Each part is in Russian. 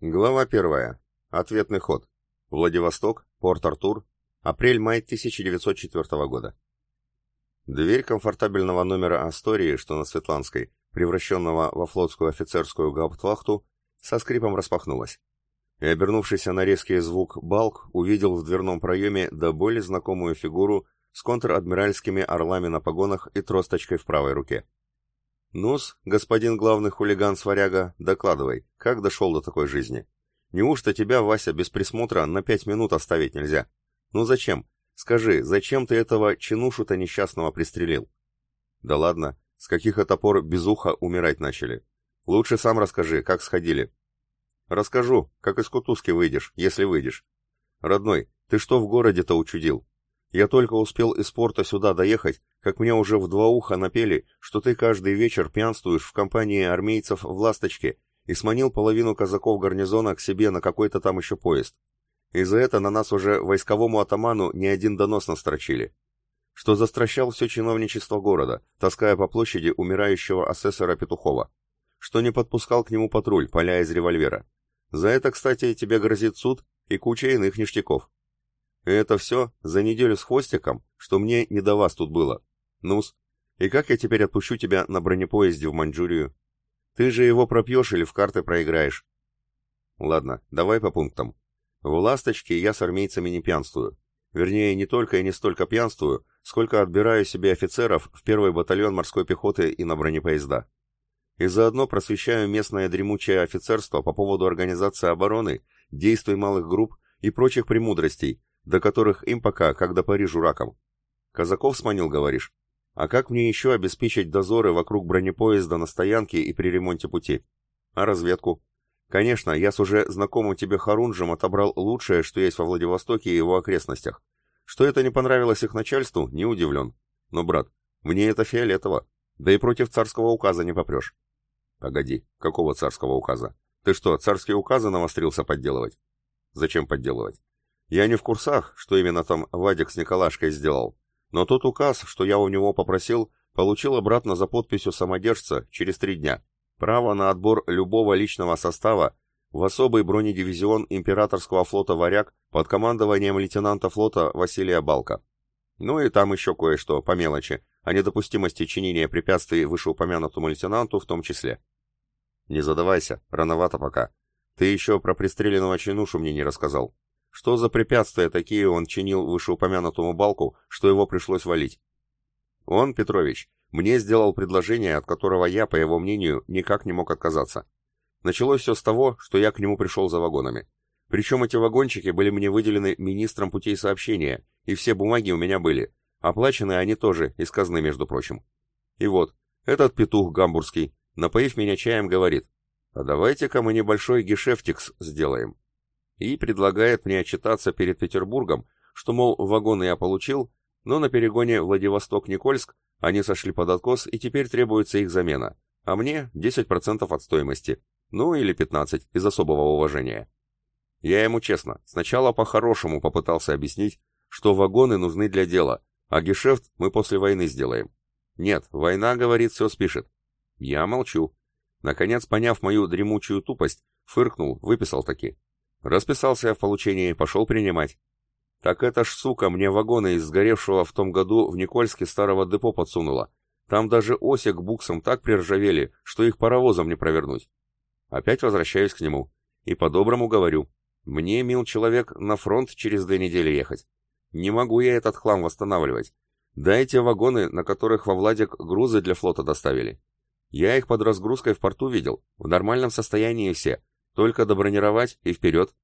Глава первая. Ответный ход. Владивосток, Порт-Артур, апрель-май 1904 года. Дверь комфортабельного номера Астории, что на Светланской, превращенного во флотскую офицерскую гауптвахту, со скрипом распахнулась. И, обернувшийся на резкий звук Балк, увидел в дверном проеме до боли знакомую фигуру с контр-адмиральскими орлами на погонах и тросточкой в правой руке. «Ну-с, господин главный хулиган-сваряга, докладывай, как дошел до такой жизни? Неужто тебя, Вася, без присмотра на пять минут оставить нельзя? Ну зачем? Скажи, зачем ты этого чинушу-то несчастного пристрелил?» «Да ладно, с каких это пор без уха умирать начали? Лучше сам расскажи, как сходили». «Расскажу, как из кутузки выйдешь, если выйдешь. Родной, ты что в городе-то учудил? Я только успел из порта сюда доехать, как мне уже в два уха напели, что ты каждый вечер пьянствуешь в компании армейцев в «Ласточке» и сманил половину казаков гарнизона к себе на какой-то там еще поезд. И за это на нас уже войсковому атаману не один донос настрочили. Что застращал все чиновничество города, таская по площади умирающего асессора Петухова. Что не подпускал к нему патруль, поля из револьвера. За это, кстати, тебе грозит суд и куча иных ништяков. И это все за неделю с хвостиком, что мне не до вас тут было. Нус, и как я теперь отпущу тебя на бронепоезде в Маньчжурию? Ты же его пропьешь или в карты проиграешь? Ладно, давай по пунктам. В «Ласточке» я с армейцами не пьянствую. Вернее, не только и не столько пьянствую, сколько отбираю себе офицеров в первый батальон морской пехоты и на бронепоезда. И заодно просвещаю местное дремучее офицерство по поводу организации обороны, действий малых групп и прочих премудростей, до которых им пока, как до Парижу раком. Казаков сманил, говоришь? А как мне еще обеспечить дозоры вокруг бронепоезда на стоянке и при ремонте пути? А разведку? Конечно, я с уже знакомым тебе Харунжем отобрал лучшее, что есть во Владивостоке и его окрестностях. Что это не понравилось их начальству, не удивлен. Но, брат, мне это фиолетово. Да и против царского указа не попрешь. Погоди, какого царского указа? Ты что, царские указы навострился подделывать? Зачем подделывать? Я не в курсах, что именно там Вадик с Николашкой сделал, но тот указ, что я у него попросил, получил обратно за подписью самодержца через три дня. Право на отбор любого личного состава в особый бронедивизион императорского флота «Варяг» под командованием лейтенанта флота Василия Балка. Ну и там еще кое-что, по мелочи, о недопустимости чинения препятствий вышеупомянутому лейтенанту в том числе. Не задавайся, рановато пока. Ты еще про пристреленного чинушу мне не рассказал. Что за препятствия такие он чинил вышеупомянутому балку, что его пришлось валить? Он, Петрович, мне сделал предложение, от которого я, по его мнению, никак не мог отказаться. Началось все с того, что я к нему пришел за вагонами. Причем эти вагончики были мне выделены министром путей сообщения, и все бумаги у меня были. Оплачены они тоже, из казны, между прочим. И вот, этот петух гамбургский, напоив меня чаем, говорит, а давайте-ка мы небольшой гешефтикс сделаем и предлагает мне отчитаться перед Петербургом, что, мол, вагоны я получил, но на перегоне Владивосток-Никольск они сошли под откос и теперь требуется их замена, а мне 10% от стоимости, ну или 15% из особого уважения. Я ему честно, сначала по-хорошему попытался объяснить, что вагоны нужны для дела, а гешефт мы после войны сделаем. Нет, война, говорит, все спишет. Я молчу. Наконец, поняв мою дремучую тупость, фыркнул, выписал таки. Расписался я в получении, пошел принимать. Так эта ж сука мне вагоны из сгоревшего в том году в Никольске старого депо подсунула. Там даже оси к буксам так приржавели, что их паровозом не провернуть. Опять возвращаюсь к нему. И по-доброму говорю. Мне, мил человек, на фронт через две недели ехать. Не могу я этот хлам восстанавливать. Дайте вагоны, на которых во Владик грузы для флота доставили. Я их под разгрузкой в порту видел, в нормальном состоянии все, только добронировать и вперед.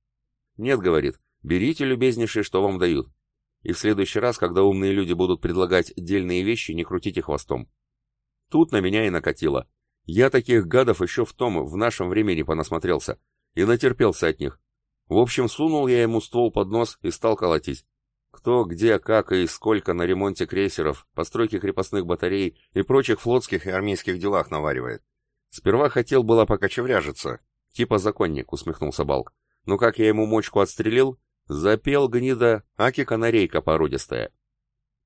Нет, говорит, берите, любезнейшие, что вам дают. И в следующий раз, когда умные люди будут предлагать дельные вещи, не крутите хвостом. Тут на меня и накатило. Я таких гадов еще в том, в нашем времени понасмотрелся. И натерпелся от них. В общем, сунул я ему ствол под нос и стал колотить. Кто, где, как и сколько на ремонте крейсеров, постройке крепостных батарей и прочих флотских и армейских делах наваривает. Сперва хотел было покочевряжиться, «Типа законник», — усмехнулся Балк. «Ну как я ему мочку отстрелил?» Запел гнида Аки-канарейка породистая.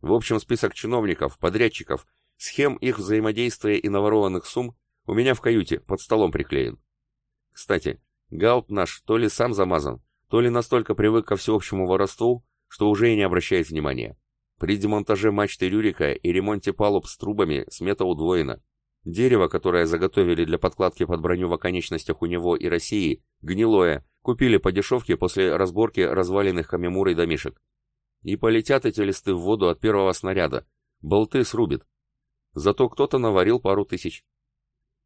В общем, список чиновников, подрядчиков, схем их взаимодействия и наворованных сумм у меня в каюте под столом приклеен. Кстати, Гаут наш то ли сам замазан, то ли настолько привык ко всеобщему воровству, что уже и не обращает внимания. При демонтаже мачты Рюрика и ремонте палуб с трубами смета удвоена. Дерево, которое заготовили для подкладки под броню в оконечностях у него и России, гнилое, купили по дешевке после разборки разваленных камемурой домишек. И полетят эти листы в воду от первого снаряда. Болты срубит. Зато кто-то наварил пару тысяч.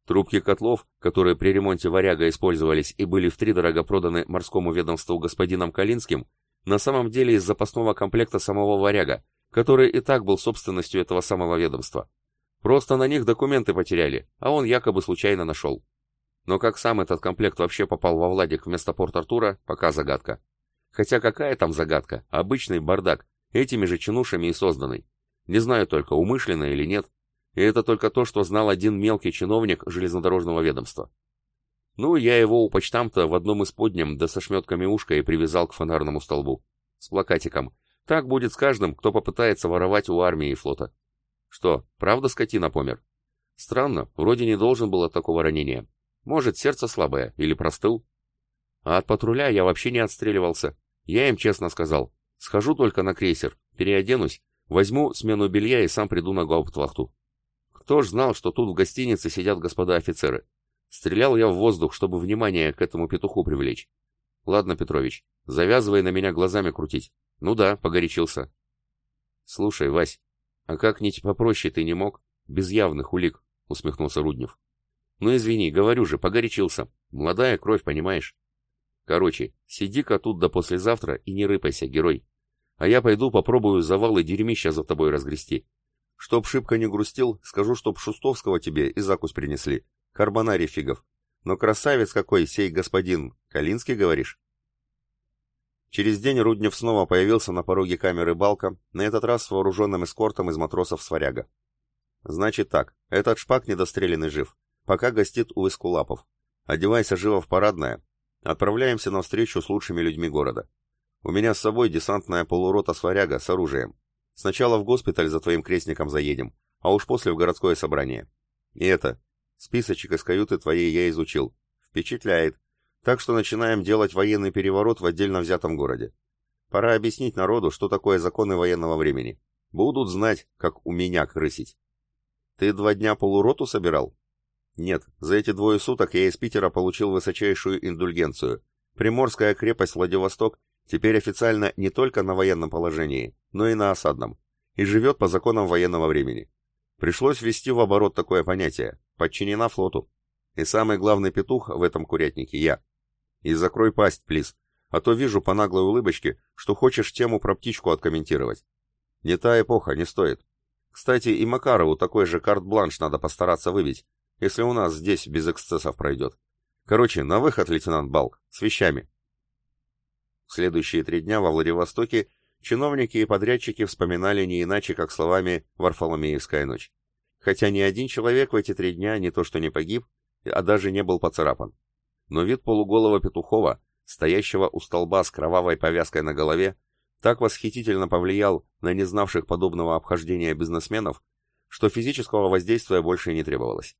Трубки котлов, которые при ремонте варяга использовались и были втридорого проданы морскому ведомству господином Калинским, на самом деле из запасного комплекта самого варяга, который и так был собственностью этого самого ведомства. Просто на них документы потеряли, а он якобы случайно нашел. Но как сам этот комплект вообще попал во Владик вместо Порт-Артура, пока загадка. Хотя какая там загадка, обычный бардак, этими же чинушами и созданный. Не знаю только, умышленно или нет. И это только то, что знал один мелкий чиновник железнодорожного ведомства. Ну, я его у почтамта в одном из подням да со шметками ушка и привязал к фонарному столбу. С плакатиком. Так будет с каждым, кто попытается воровать у армии и флота. Что, правда скотина помер? Странно, вроде не должен был от такого ранения. Может, сердце слабое или простыл? А от патруля я вообще не отстреливался. Я им честно сказал. Схожу только на крейсер, переоденусь, возьму смену белья и сам приду на гауптвахту. Кто ж знал, что тут в гостинице сидят господа офицеры? Стрелял я в воздух, чтобы внимание к этому петуху привлечь. Ладно, Петрович, завязывай на меня глазами крутить. Ну да, погорячился. Слушай, Вась, а как-нибудь попроще ты не мог? Без явных улик, усмехнулся Руднев. Ну извини, говорю же, погорячился. Молодая кровь, понимаешь? Короче, сиди-ка тут до послезавтра и не рыпайся, герой. А я пойду попробую завалы дерьмища за тобой разгрести. Чтоб шибко не грустил, скажу, чтоб Шустовского тебе и закусь принесли. Карбонарий фигов. Но красавец какой сей господин, Калинский, говоришь? Через день Руднев снова появился на пороге камеры Балка, на этот раз с вооруженным эскортом из матросов Сваряга. Значит так, этот шпак недостреленный жив. Пока гостит у Искулапов. Одевайся живо в парадное. Отправляемся на встречу с лучшими людьми города. У меня с собой десантная полурота Сваряга с оружием. Сначала в госпиталь за твоим крестником заедем, а уж после в городское собрание. И это, списочек из каюты твоей я изучил. Впечатляет. Так что начинаем делать военный переворот в отдельно взятом городе. Пора объяснить народу, что такое законы военного времени. Будут знать, как у меня крысить. Ты два дня полуроту собирал? Нет, за эти двое суток я из Питера получил высочайшую индульгенцию. Приморская крепость Владивосток теперь официально не только на военном положении, но и на осадном, и живет по законам военного времени. Пришлось ввести в оборот такое понятие, подчинена флоту. И самый главный петух в этом курятнике я. И закрой пасть, плиз, а то вижу по наглой улыбочке, что хочешь тему про птичку откомментировать. Не та эпоха, не стоит. Кстати, и Макарову такой же карт-бланш надо постараться выбить, если у нас здесь без эксцессов пройдет. Короче, на выход, лейтенант Балк, с вещами. В следующие три дня во Владивостоке чиновники и подрядчики вспоминали не иначе, как словами «Варфоломеевская ночь». Хотя ни один человек в эти три дня не то что не погиб, а даже не был поцарапан но вид полуголого Петухова, стоящего у столба с кровавой повязкой на голове, так восхитительно повлиял на незнавших подобного обхождения бизнесменов, что физического воздействия больше не требовалось.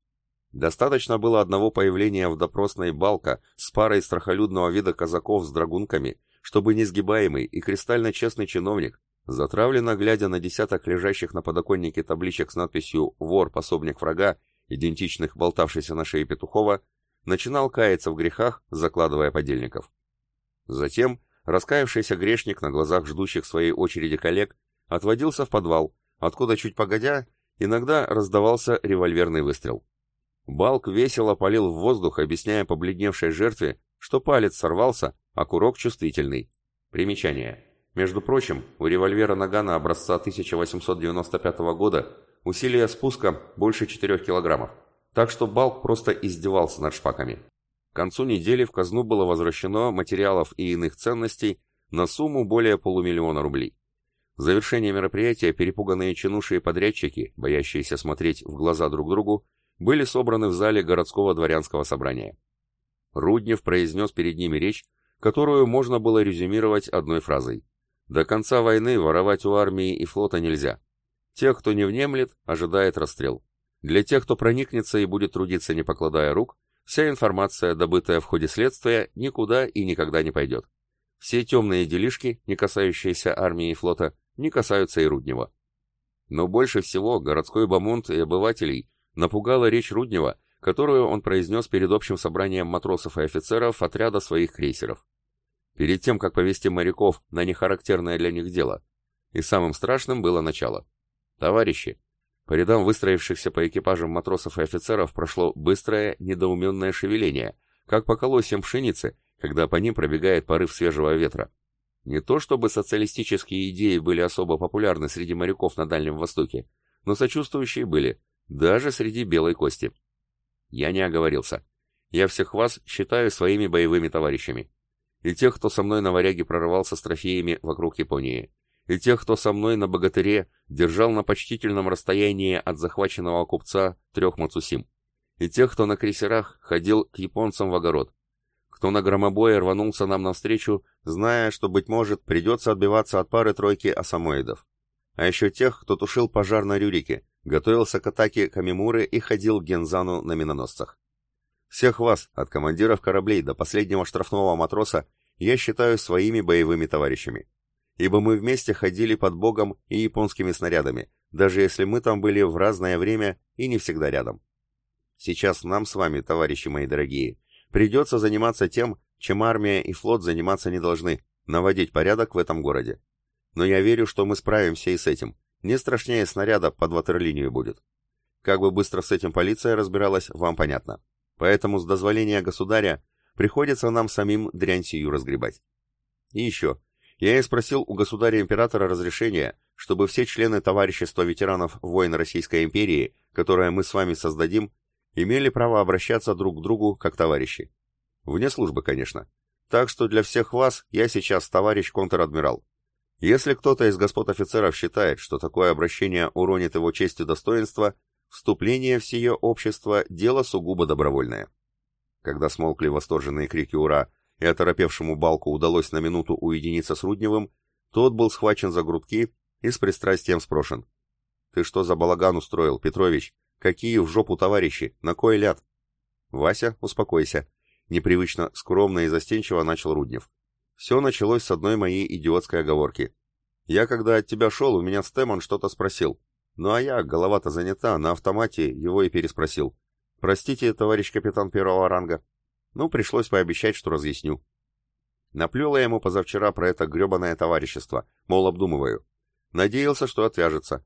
Достаточно было одного появления в допросной балка с парой страхолюдного вида казаков с драгунками, чтобы несгибаемый и кристально честный чиновник, затравленно глядя на десяток лежащих на подоконнике табличек с надписью «Вор, пособник врага», идентичных болтавшейся на шее Петухова, начинал каяться в грехах, закладывая подельников. Затем раскаявшийся грешник на глазах ждущих своей очереди коллег отводился в подвал, откуда чуть погодя иногда раздавался револьверный выстрел. Балк весело полил в воздух, объясняя побледневшей жертве, что палец сорвался, а курок чувствительный. Примечание. Между прочим, у револьвера Нагана образца 1895 года усилие спуска больше 4 килограммов. Так что Балк просто издевался над шпаками. К концу недели в казну было возвращено материалов и иных ценностей на сумму более полумиллиона рублей. В завершение мероприятия перепуганные чинуши и подрядчики, боящиеся смотреть в глаза друг другу, были собраны в зале городского дворянского собрания. Руднев произнес перед ними речь, которую можно было резюмировать одной фразой. До конца войны воровать у армии и флота нельзя. Тех, кто не внемлет, ожидает расстрел. Для тех, кто проникнется и будет трудиться, не покладая рук, вся информация, добытая в ходе следствия, никуда и никогда не пойдет. Все темные делишки, не касающиеся армии и флота, не касаются и Руднева. Но больше всего городской бомонд и обывателей напугала речь Руднева, которую он произнес перед общим собранием матросов и офицеров отряда своих крейсеров. Перед тем, как повести моряков на нехарактерное для них дело. И самым страшным было начало. «Товарищи!» По рядам выстроившихся по экипажам матросов и офицеров прошло быстрое, недоуменное шевеление, как по колосьям пшеницы, когда по ним пробегает порыв свежего ветра. Не то чтобы социалистические идеи были особо популярны среди моряков на Дальнем Востоке, но сочувствующие были, даже среди белой кости. Я не оговорился. Я всех вас считаю своими боевыми товарищами. И тех, кто со мной на варяге прорывался с трофеями вокруг Японии. И тех, кто со мной на богатыре держал на почтительном расстоянии от захваченного купца трех Мацусим. И тех, кто на крейсерах ходил к японцам в огород кто на громобое рванулся нам навстречу, зная, что, быть может, придется отбиваться от пары-тройки асамоидов. А еще тех, кто тушил пожар на Рюрике, готовился к атаке Камимуры и ходил к Гензану на миноносцах. Всех вас, от командиров кораблей до последнего штрафного матроса, я считаю своими боевыми товарищами. Ибо мы вместе ходили под Богом и японскими снарядами, даже если мы там были в разное время и не всегда рядом. Сейчас нам с вами, товарищи мои дорогие, Придется заниматься тем, чем армия и флот заниматься не должны, наводить порядок в этом городе. Но я верю, что мы справимся и с этим. Не страшнее снаряда под ватерлинию будет. Как бы быстро с этим полиция разбиралась, вам понятно. Поэтому с дозволения государя приходится нам самим дрянь сию разгребать. И еще. Я и спросил у государя-императора разрешения, чтобы все члены товарищества ветеранов войн Российской империи, которое мы с вами создадим, имели право обращаться друг к другу как товарищи. Вне службы, конечно. Так что для всех вас я сейчас товарищ контр-адмирал. Если кто-то из господ офицеров считает, что такое обращение уронит его честь и достоинство, вступление в сие общество – дело сугубо добровольное. Когда смолкли восторженные крики «Ура!» И оторопевшему Балку удалось на минуту уединиться с Рудневым, тот был схвачен за грудки и с пристрастием спрошен. «Ты что за балаган устроил, Петрович? Какие в жопу товарищи? На кой ляд? Вася, успокойся. Непривычно, скромно и застенчиво начал Руднев. Все началось с одной моей идиотской оговорки. Я, когда от тебя шел, у меня Стэмон что-то спросил. Ну а я, голова-то занята, на автомате его и переспросил. Простите, товарищ капитан первого ранга. Ну, пришлось пообещать, что разъясню. Наплел я ему позавчера про это гребаное товарищество, мол, обдумываю. Надеялся, что отвяжется.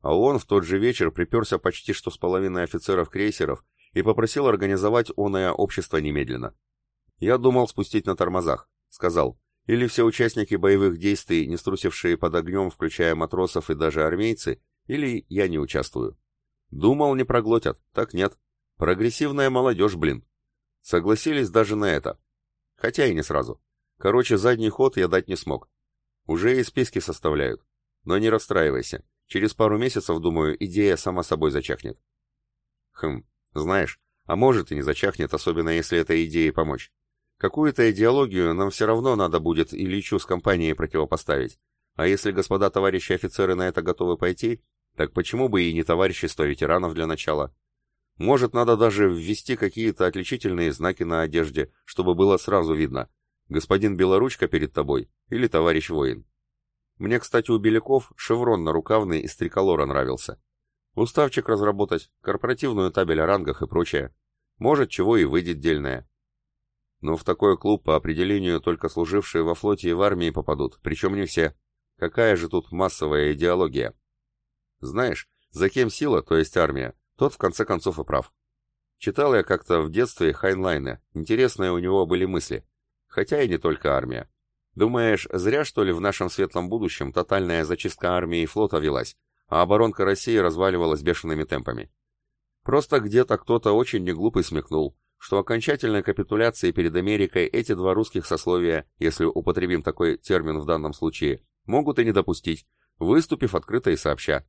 А он в тот же вечер приперся почти что с половиной офицеров-крейсеров и попросил организовать оное общество немедленно. Я думал спустить на тормозах. Сказал, или все участники боевых действий, не струсившие под огнем, включая матросов и даже армейцы, или я не участвую. Думал, не проглотят, так нет. Прогрессивная молодежь, блин. Согласились даже на это. Хотя и не сразу. Короче, задний ход я дать не смог. Уже и списки составляют. Но не расстраивайся. Через пару месяцев, думаю, идея сама собой зачахнет. Хм, знаешь, а может и не зачахнет, особенно если этой идее помочь. Какую-то идеологию нам все равно надо будет Ильичу с компанией противопоставить. А если господа товарищи офицеры на это готовы пойти, так почему бы и не товарищество ветеранов для начала? Может, надо даже ввести какие-то отличительные знаки на одежде, чтобы было сразу видно, господин Белоручка перед тобой или товарищ воин. Мне, кстати, у Беляков шеврон на рукавный из триколора нравился. Уставчик разработать, корпоративную табель о рангах и прочее. Может, чего и выйдет дельное. Но в такой клуб по определению только служившие во флоте и в армии попадут, причем не все. Какая же тут массовая идеология? Знаешь, за кем сила, то есть армия, тот в конце концов и прав. Читал я как-то в детстве Хайнлайна, интересные у него были мысли. Хотя и не только армия. Думаешь, зря, что ли, в нашем светлом будущем тотальная зачистка армии и флота велась, а оборонка России разваливалась бешеными темпами? Просто где-то кто-то очень неглупый смекнул, что окончательной капитуляции перед Америкой эти два русских сословия, если употребим такой термин в данном случае, могут и не допустить, выступив открыто и сообща.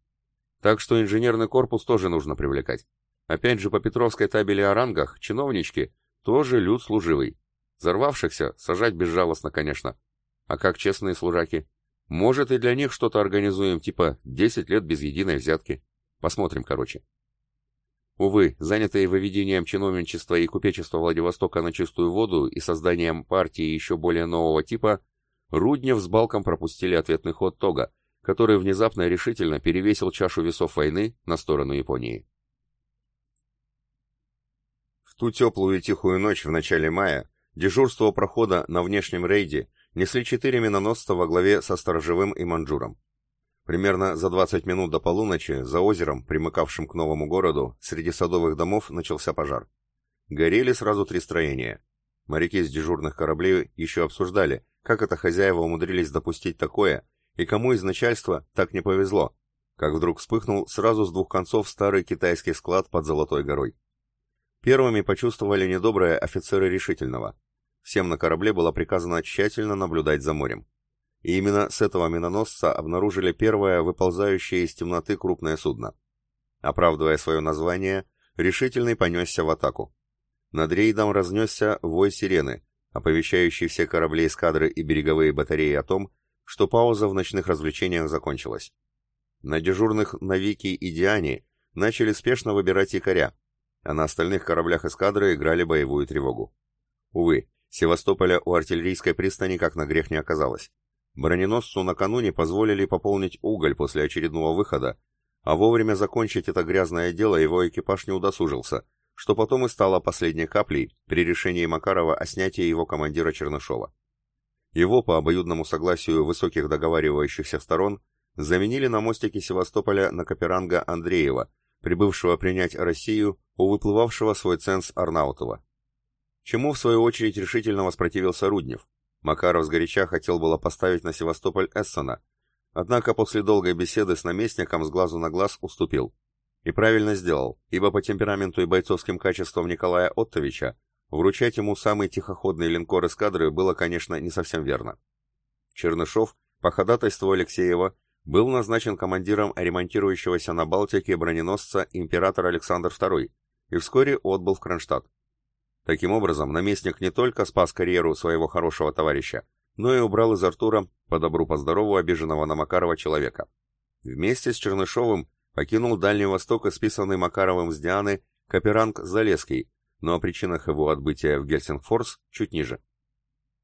Так что инженерный корпус тоже нужно привлекать. Опять же, по Петровской табели о рангах, чиновнички тоже люд служивый. Взорвавшихся сажать безжалостно, конечно. А как честные служаки? Может, и для них что-то организуем, типа 10 лет без единой взятки. Посмотрим, короче. Увы, занятые выведением чиновничества и купечества Владивостока на чистую воду и созданием партии еще более нового типа, Руднев с Балком пропустили ответный ход Тога, который внезапно и решительно перевесил чашу весов войны на сторону Японии. В ту теплую и тихую ночь в начале мая дежурство прохода на внешнем рейде несли четыре миноносца во главе со сторожевым и манжуром. Примерно за 20 минут до полуночи за озером, примыкавшим к новому городу, среди садовых домов начался пожар. Горели сразу три строения. Моряки с дежурных кораблей еще обсуждали, как это хозяева умудрились допустить такое, и кому из начальства так не повезло, как вдруг вспыхнул сразу с двух концов старый китайский склад под Золотой горой. Первыми почувствовали недоброе офицеры решительного. Всем на корабле было приказано тщательно наблюдать за морем. И именно с этого миноносца обнаружили первое выползающее из темноты крупное судно. Оправдывая свое название, решительный понесся в атаку. Над рейдом разнесся вой сирены, оповещающий все корабли эскадры и береговые батареи о том, что пауза в ночных развлечениях закончилась. На дежурных Навики и Диане начали спешно выбирать якоря, а на остальных кораблях эскадры играли боевую тревогу. Увы, Севастополя у артиллерийской пристани как на грех не оказалось. Броненосцу накануне позволили пополнить уголь после очередного выхода, а вовремя закончить это грязное дело его экипаж не удосужился, что потом и стало последней каплей при решении Макарова о снятии его командира Чернышова. Его, по обоюдному согласию высоких договаривающихся сторон, заменили на мостике Севастополя на Каперанга Андреева, прибывшего принять Россию у выплывавшего свой ценз Арнаутова. Чему, в свою очередь, решительно воспротивился Руднев. Макаров сгоряча хотел было поставить на Севастополь Эссена, однако после долгой беседы с наместником с глазу на глаз уступил. И правильно сделал, ибо по темпераменту и бойцовским качествам Николая Оттовича вручать ему самый тихоходный линкор эскадры было, конечно, не совсем верно. Чернышов, по ходатайству Алексеева, был назначен командиром ремонтирующегося на Балтике броненосца император Александр II и вскоре отбыл в Кронштадт. Таким образом, наместник не только спас карьеру своего хорошего товарища, но и убрал из Артура по добру по здорову обиженного на Макарова человека. Вместе с Чернышовым покинул Дальний Восток исписанный Макаровым с Дианы Каперанг Залеский, но о причинах его отбытия в Гельсингфорс чуть ниже.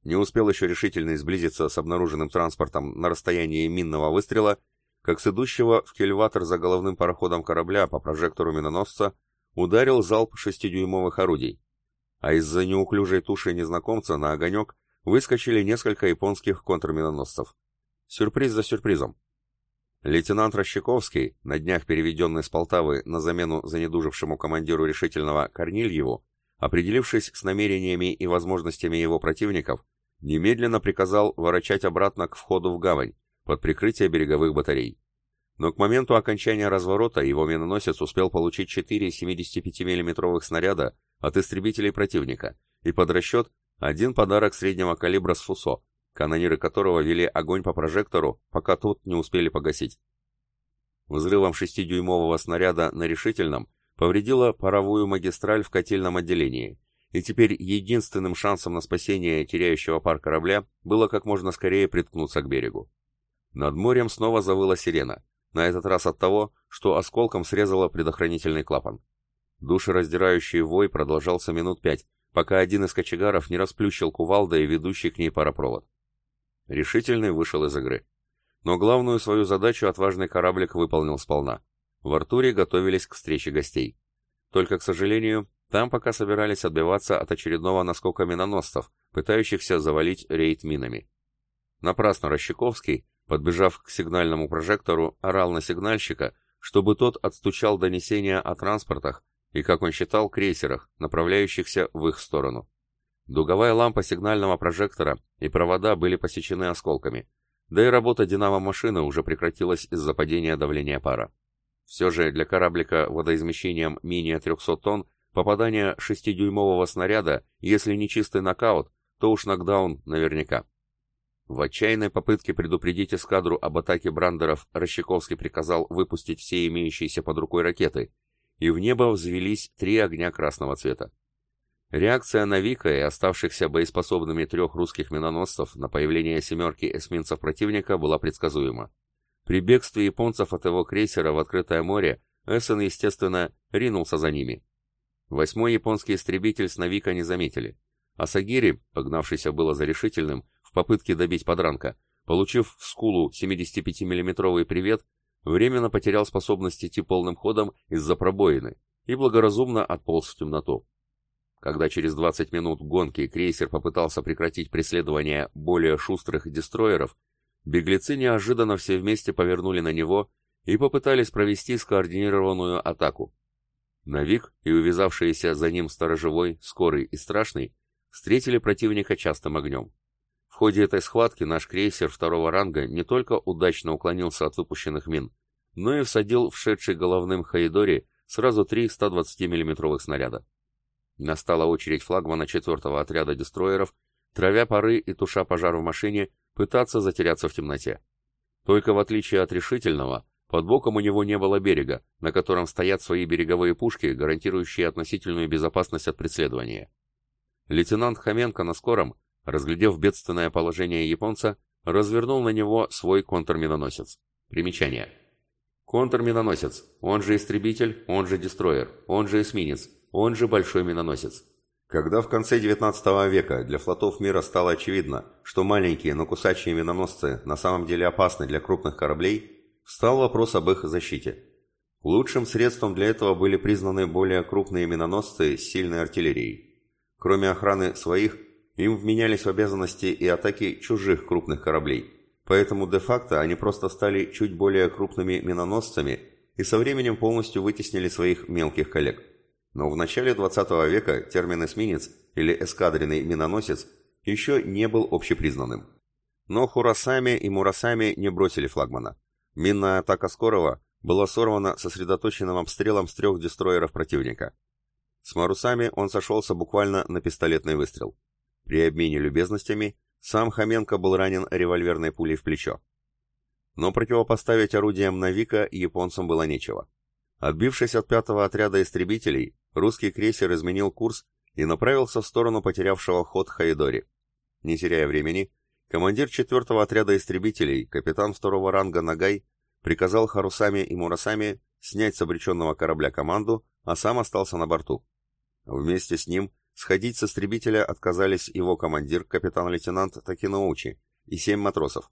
Не успел еще решительно сблизиться с обнаруженным транспортом на расстоянии минного выстрела, как с идущего в кельватор за головным пароходом корабля по прожектору миноносца ударил залп шестидюймовых орудий а из-за неуклюжей туши незнакомца на огонек выскочили несколько японских контрминоносцев. Сюрприз за сюрпризом. Лейтенант Рощаковский, на днях переведенный с Полтавы на замену занедужившему командиру решительного Корнильеву, определившись с намерениями и возможностями его противников, немедленно приказал ворочать обратно к входу в гавань, под прикрытие береговых батарей. Но к моменту окончания разворота его миноносец успел получить 4 75 миллиметровых снаряда от истребителей противника, и под расчет один подарок среднего калибра с ФУСО, канониры которого вели огонь по прожектору, пока тот не успели погасить. Взрывом 6-дюймового снаряда на решительном повредила паровую магистраль в котельном отделении, и теперь единственным шансом на спасение теряющего пар корабля было как можно скорее приткнуться к берегу. Над морем снова завыла сирена, на этот раз от того, что осколком срезала предохранительный клапан. Душераздирающий вой продолжался минут пять, пока один из кочегаров не расплющил кувалдой ведущий к ней паропровод. Решительный вышел из игры. Но главную свою задачу отважный кораблик выполнил сполна. В Артуре готовились к встрече гостей. Только, к сожалению, там пока собирались отбиваться от очередного наскока миноносцев, пытающихся завалить рейд минами. Напрасно Рощаковский, подбежав к сигнальному прожектору, орал на сигнальщика, чтобы тот отстучал донесения о транспортах, и, как он считал, крейсерах, направляющихся в их сторону. Дуговая лампа сигнального прожектора и провода были посечены осколками, да и работа динамо-машины уже прекратилась из-за падения давления пара. Все же для кораблика водоизмещением менее 300 тонн попадание 6-дюймового снаряда, если не чистый нокаут, то уж нокдаун наверняка. В отчаянной попытке предупредить эскадру об атаке брандеров Рощаковский приказал выпустить все имеющиеся под рукой ракеты, и в небо взвелись три огня красного цвета. Реакция Навика и оставшихся боеспособными трех русских миноносцев на появление семерки эсминцев противника была предсказуема. При бегстве японцев от его крейсера в открытое море Эссен, естественно, ринулся за ними. Восьмой японский истребитель с Навика не заметили. А Сагири, погнавшийся было за решительным, в попытке добить подранка, получив в скулу 75 миллиметровый привет, временно потерял способность идти полным ходом из-за пробоины и благоразумно отполз в темноту. Когда через 20 минут гонки крейсер попытался прекратить преследование более шустрых дестроеров, беглецы неожиданно все вместе повернули на него и попытались провести скоординированную атаку. Навик и увязавшиеся за ним сторожевой, скорый и страшный встретили противника частым огнем. В ходе этой схватки наш крейсер второго ранга не только удачно уклонился от выпущенных мин, но и всадил вшедший головным Хаидори сразу три 120 миллиметровых снаряда. Настала очередь флагмана четвертого отряда дестроеров, травя пары и туша пожар в машине, пытаться затеряться в темноте. Только в отличие от решительного, под боком у него не было берега, на котором стоят свои береговые пушки, гарантирующие относительную безопасность от преследования. Лейтенант Хоменко на скором, разглядев бедственное положение японца, развернул на него свой контрминоносец. Примечание. Контрминоносец, он же истребитель, он же дестроер, он же эсминец, он же большой миноносец. Когда в конце XIX века для флотов мира стало очевидно, что маленькие, но кусачие миноносцы на самом деле опасны для крупных кораблей, встал вопрос об их защите. Лучшим средством для этого были признаны более крупные миноносцы с сильной артиллерией. Кроме охраны своих, им вменялись в обязанности и атаки чужих крупных кораблей, поэтому де-факто они просто стали чуть более крупными миноносцами и со временем полностью вытеснили своих мелких коллег. Но в начале 20 века термин «эсминец» или «эскадренный миноносец» еще не был общепризнанным. Но Хурасами и Мурасами не бросили флагмана. Минная атака Скорого была сорвана сосредоточенным обстрелом с трех дестроеров противника. С Марусами он сошелся буквально на пистолетный выстрел. При обмене любезностями сам Хоменко был ранен револьверной пулей в плечо. Но противопоставить орудиям Навика японцам было нечего. Отбившись от пятого отряда истребителей, русский крейсер изменил курс и направился в сторону потерявшего ход Хайдори. Не теряя времени, Командир четвертого отряда истребителей, капитан второго ранга Нагай, приказал Харусами и Мурасами снять с обреченного корабля команду, а сам остался на борту. Вместе с ним сходить с истребителя отказались его командир, капитан-лейтенант Такиноучи, и семь матросов.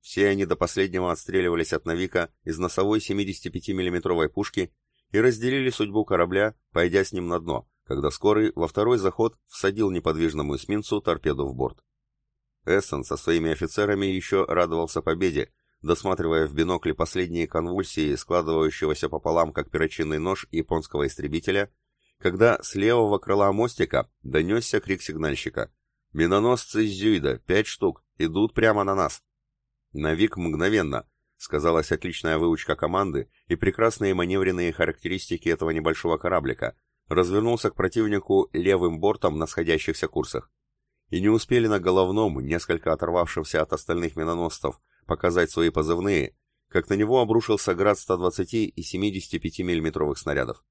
Все они до последнего отстреливались от Навика из носовой 75 миллиметровой пушки и разделили судьбу корабля, пойдя с ним на дно, когда скорый во второй заход всадил неподвижному эсминцу торпеду в борт. Эссен со своими офицерами еще радовался победе, досматривая в бинокле последние конвульсии складывающегося пополам как перочинный нож японского истребителя, когда с левого крыла мостика донесся крик сигнальщика. «Миноносцы Зюида, пять штук, идут прямо на нас!» «Навик мгновенно», — сказалась отличная выучка команды и прекрасные маневренные характеристики этого небольшого кораблика, развернулся к противнику левым бортом на сходящихся курсах и не успели на головном, несколько оторвавшемся от остальных миноносцев, показать свои позывные, как на него обрушился град 120 и 75 миллиметровых снарядов.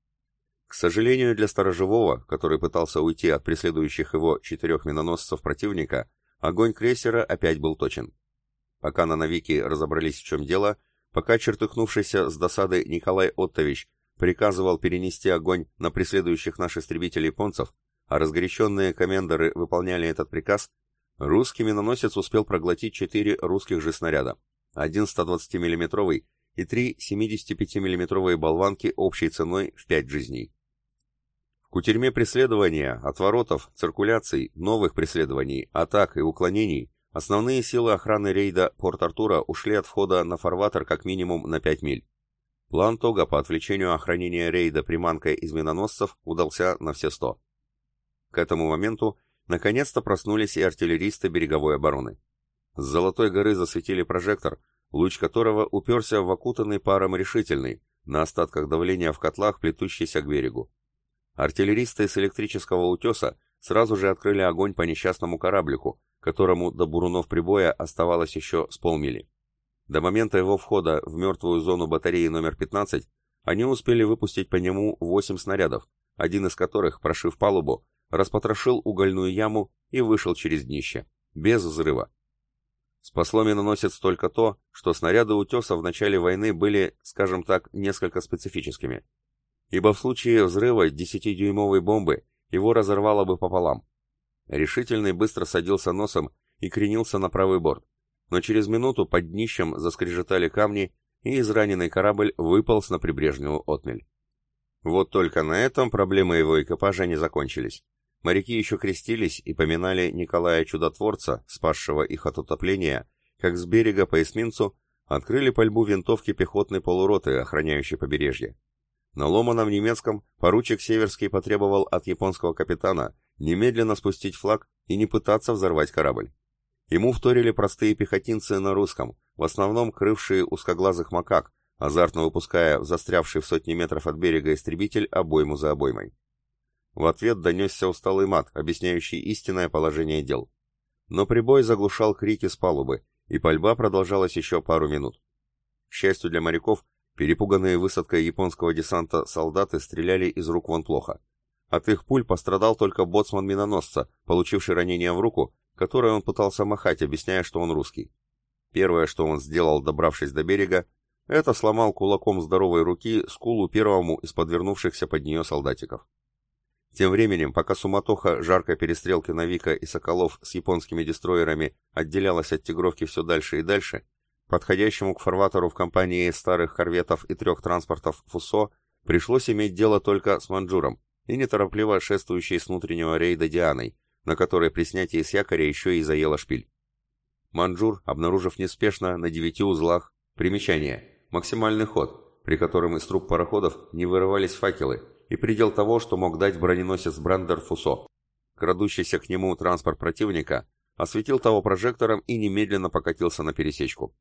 К сожалению для сторожевого, который пытался уйти от преследующих его четырех миноносцев противника, огонь крейсера опять был точен. Пока на Навике разобрались в чем дело, пока чертыхнувшийся с досады Николай Оттович приказывал перенести огонь на преследующих наших истребителей японцев, а разгоряченные комендоры выполняли этот приказ, русский миноносец успел проглотить четыре русских же снаряда, один 120 миллиметровый и три 75 миллиметровые болванки общей ценой в пять жизней. В кутерьме преследования, отворотов, циркуляций, новых преследований, атак и уклонений основные силы охраны рейда Порт-Артура ушли от входа на фарватер как минимум на 5 миль. План Тога по отвлечению охранения рейда приманкой из миноносцев удался на все 100. К этому моменту наконец-то проснулись и артиллеристы береговой обороны. С Золотой горы засветили прожектор, луч которого уперся в окутанный паром решительный, на остатках давления в котлах, плетущийся к берегу. Артиллеристы с электрического утеса сразу же открыли огонь по несчастному кораблику, которому до бурунов прибоя оставалось еще с полмили. До момента его входа в мертвую зону батареи номер 15 они успели выпустить по нему 8 снарядов, один из которых, прошив палубу, распотрошил угольную яму и вышел через днище, без взрыва. Спасло миноносец только то, что снаряды «Утеса» в начале войны были, скажем так, несколько специфическими. Ибо в случае взрыва 10-дюймовой бомбы его разорвало бы пополам. Решительный быстро садился носом и кренился на правый борт, но через минуту под днищем заскрежетали камни, и израненный корабль выполз на прибрежную отмель. Вот только на этом проблемы его экипажа не закончились. Моряки еще крестились и поминали Николая Чудотворца, спасшего их от утопления, как с берега по эсминцу открыли пальбу винтовки пехотной полуроты, охраняющей побережье. На ломаном немецком поручик Северский потребовал от японского капитана немедленно спустить флаг и не пытаться взорвать корабль. Ему вторили простые пехотинцы на русском, в основном крывшие узкоглазых макак, азартно выпуская застрявший в сотни метров от берега истребитель обойму за обоймой. В ответ донесся усталый мат, объясняющий истинное положение дел. Но прибой заглушал крики с палубы, и пальба продолжалась еще пару минут. К счастью для моряков, перепуганные высадкой японского десанта солдаты стреляли из рук вон плохо. От их пуль пострадал только боцман миноносца, получивший ранение в руку, которое он пытался махать, объясняя, что он русский. Первое, что он сделал, добравшись до берега, это сломал кулаком здоровой руки скулу первому из подвернувшихся под нее солдатиков. Тем временем, пока суматоха жаркой перестрелки Навика и Соколов с японскими дестройерами отделялась от Тигровки все дальше и дальше, подходящему к фарватеру в компании старых корветов и трех транспортов «Фусо» пришлось иметь дело только с Манджуром и неторопливо шествующей с внутреннего рейда Дианой, на которой при снятии с якоря еще и заело шпиль. Манджур, обнаружив неспешно на девяти узлах, примечание – максимальный ход, при котором из труб пароходов не вырывались факелы, и предел того, что мог дать броненосец Брандер Фусо. Крадущийся к нему транспорт противника осветил того прожектором и немедленно покатился на пересечку.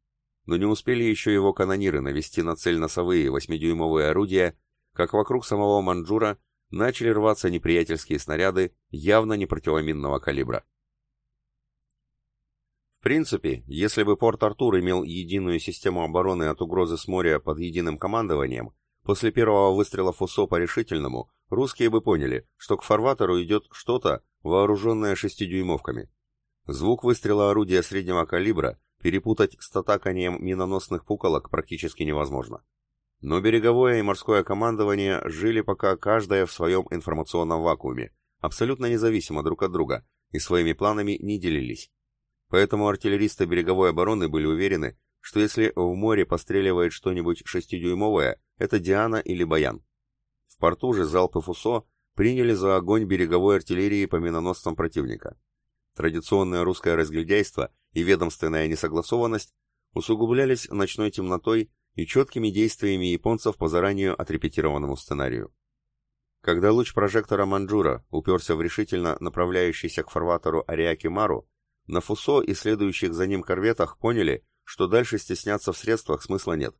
Но не успели еще его канониры навести на цель носовые восьмидюймовые орудия, как вокруг самого Манджура начали рваться неприятельские снаряды явно не противоминного калибра принципе, если бы Порт-Артур имел единую систему обороны от угрозы с моря под единым командованием, после первого выстрела Фусо по решительному, русские бы поняли, что к фарватеру идет что-то, вооруженное шестидюймовками. Звук выстрела орудия среднего калибра перепутать с татаканием миноносных пуколок практически невозможно. Но береговое и морское командование жили пока каждое в своем информационном вакууме, абсолютно независимо друг от друга, и своими планами не делились. Поэтому артиллеристы береговой обороны были уверены, что если в море постреливает что-нибудь шестидюймовое, это Диана или Баян. В порту же залпы Фусо приняли за огонь береговой артиллерии по миноносцам противника. Традиционное русское разгильдяйство и ведомственная несогласованность усугублялись ночной темнотой и четкими действиями японцев по заранее отрепетированному сценарию. Когда луч прожектора Манджура уперся в решительно направляющийся к фарватеру Ариаки Мару, на Фусо и следующих за ним корветах поняли, что дальше стесняться в средствах смысла нет.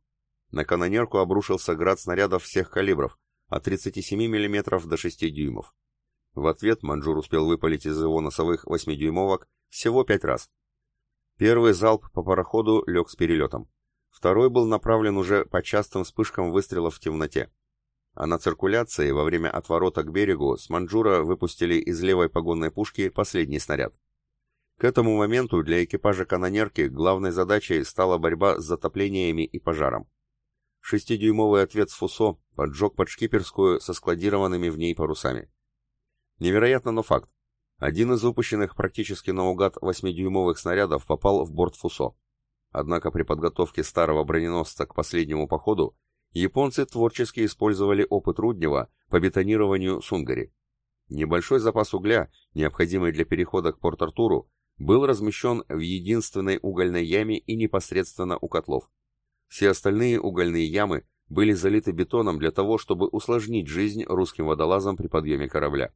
На канонерку обрушился град снарядов всех калибров, от 37 мм до 6 дюймов. В ответ Манджур успел выпалить из его носовых 8-дюймовок всего 5 раз. Первый залп по пароходу лег с перелетом. Второй был направлен уже по частым вспышкам выстрелов в темноте. А на циркуляции во время отворота к берегу с Манжура выпустили из левой погонной пушки последний снаряд. К этому моменту для экипажа канонерки главной задачей стала борьба с затоплениями и пожаром. Шестидюймовый ответ с Фусо поджег подшкиперскую со складированными в ней парусами. Невероятно, но факт. Один из выпущенных практически наугад восьмидюймовых снарядов попал в борт Фусо. Однако при подготовке старого броненосца к последнему походу японцы творчески использовали опыт Руднева по бетонированию Сунгари. Небольшой запас угля, необходимый для перехода к Порт-Артуру, был размещен в единственной угольной яме и непосредственно у котлов. Все остальные угольные ямы были залиты бетоном для того, чтобы усложнить жизнь русским водолазам при подъеме корабля.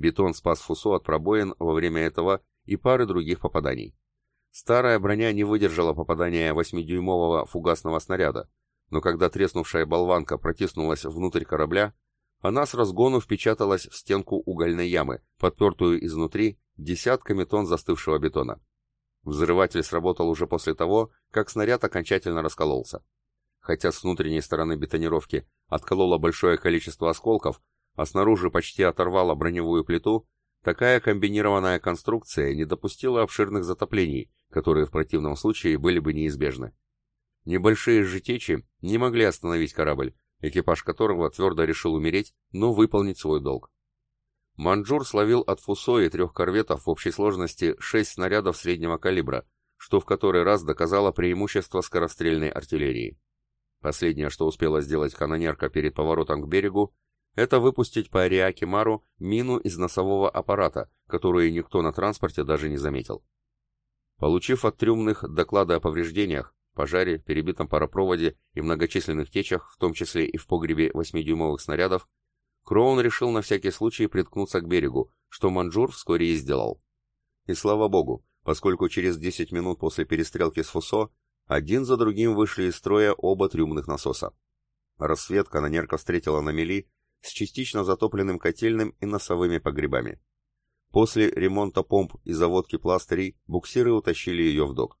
Бетон спас Фусо от пробоин во время этого и пары других попаданий. Старая броня не выдержала попадания 8-дюймового фугасного снаряда, но когда треснувшая болванка протиснулась внутрь корабля, она с разгону впечаталась в стенку угольной ямы, подпертую изнутри десятками тонн застывшего бетона. Взрыватель сработал уже после того, как снаряд окончательно раскололся. Хотя с внутренней стороны бетонировки откололо большое количество осколков, а снаружи почти оторвало броневую плиту, такая комбинированная конструкция не допустила обширных затоплений, которые в противном случае были бы неизбежны. Небольшие же течи не могли остановить корабль, экипаж которого твердо решил умереть, но выполнить свой долг. Манджур словил от Фусо и трех корветов в общей сложности шесть снарядов среднего калибра, что в который раз доказало преимущество скорострельной артиллерии. Последнее, что успела сделать канонерка перед поворотом к берегу, это выпустить по Ариаке Мару мину из носового аппарата, которую никто на транспорте даже не заметил. Получив от трюмных доклады о повреждениях, пожаре, перебитом паропроводе и многочисленных течах, в том числе и в погребе 8-дюймовых снарядов, Кроун решил на всякий случай приткнуться к берегу, что Манджур вскоре и сделал. И слава богу, поскольку через 10 минут после перестрелки с Фусо один за другим вышли из строя оба трюмных насоса. Рассвет канонерка встретила на мели с частично затопленным котельным и носовыми погребами. После ремонта помп и заводки пластырей буксиры утащили ее в док.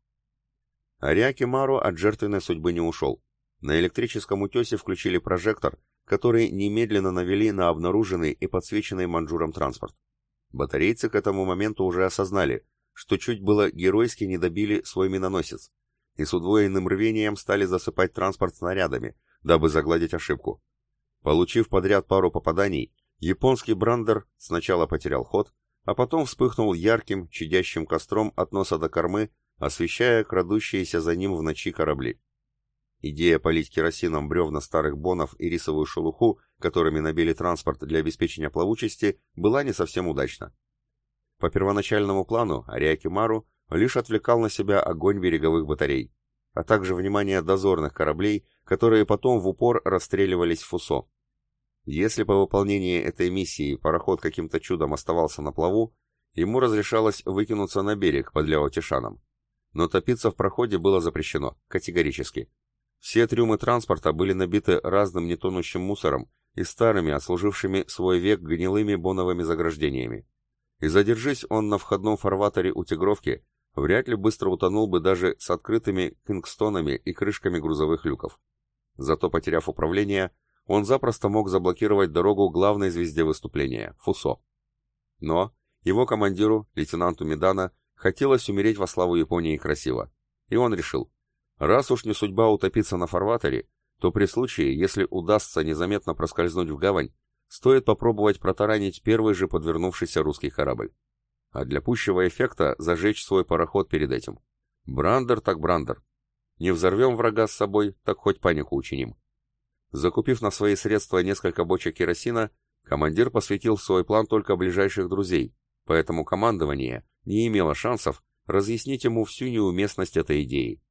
Ариаки Мару от жертвенной судьбы не ушел. На электрическом утесе включили прожектор, который немедленно навели на обнаруженный и подсвеченный манжуром транспорт. Батарейцы к этому моменту уже осознали, что чуть было геройски не добили свой миноносец, и с удвоенным рвением стали засыпать транспорт снарядами, дабы загладить ошибку. Получив подряд пару попаданий, японский брандер сначала потерял ход, а потом вспыхнул ярким, чадящим костром от носа до кормы, освещая крадущиеся за ним в ночи корабли. Идея полить керосином бревна старых бонов и рисовую шелуху, которыми набили транспорт для обеспечения плавучести, была не совсем удачна. По первоначальному плану Ариаки Мару лишь отвлекал на себя огонь береговых батарей, а также внимание дозорных кораблей, которые потом в упор расстреливались в Фусо. Если по выполнении этой миссии пароход каким-то чудом оставался на плаву, ему разрешалось выкинуться на берег под Ляотишаном. Но топиться в проходе было запрещено, категорически. Все трюмы транспорта были набиты разным нетонущим мусором и старыми, отслужившими свой век гнилыми боновыми заграждениями. И задержись он на входном фарватере у Тигровки, вряд ли быстро утонул бы даже с открытыми кингстонами и крышками грузовых люков. Зато, потеряв управление, он запросто мог заблокировать дорогу главной звезде выступления – Фусо. Но его командиру, лейтенанту Медана, хотелось умереть во славу Японии красиво. И он решил, раз уж не судьба утопиться на фарватере, то при случае, если удастся незаметно проскользнуть в гавань, стоит попробовать протаранить первый же подвернувшийся русский корабль а для пущего эффекта зажечь свой пароход перед этим. Брандер так брандер. Не взорвем врага с собой, так хоть панику учиним. Закупив на свои средства несколько бочек керосина, командир посвятил свой план только ближайших друзей, поэтому командование не имело шансов разъяснить ему всю неуместность этой идеи.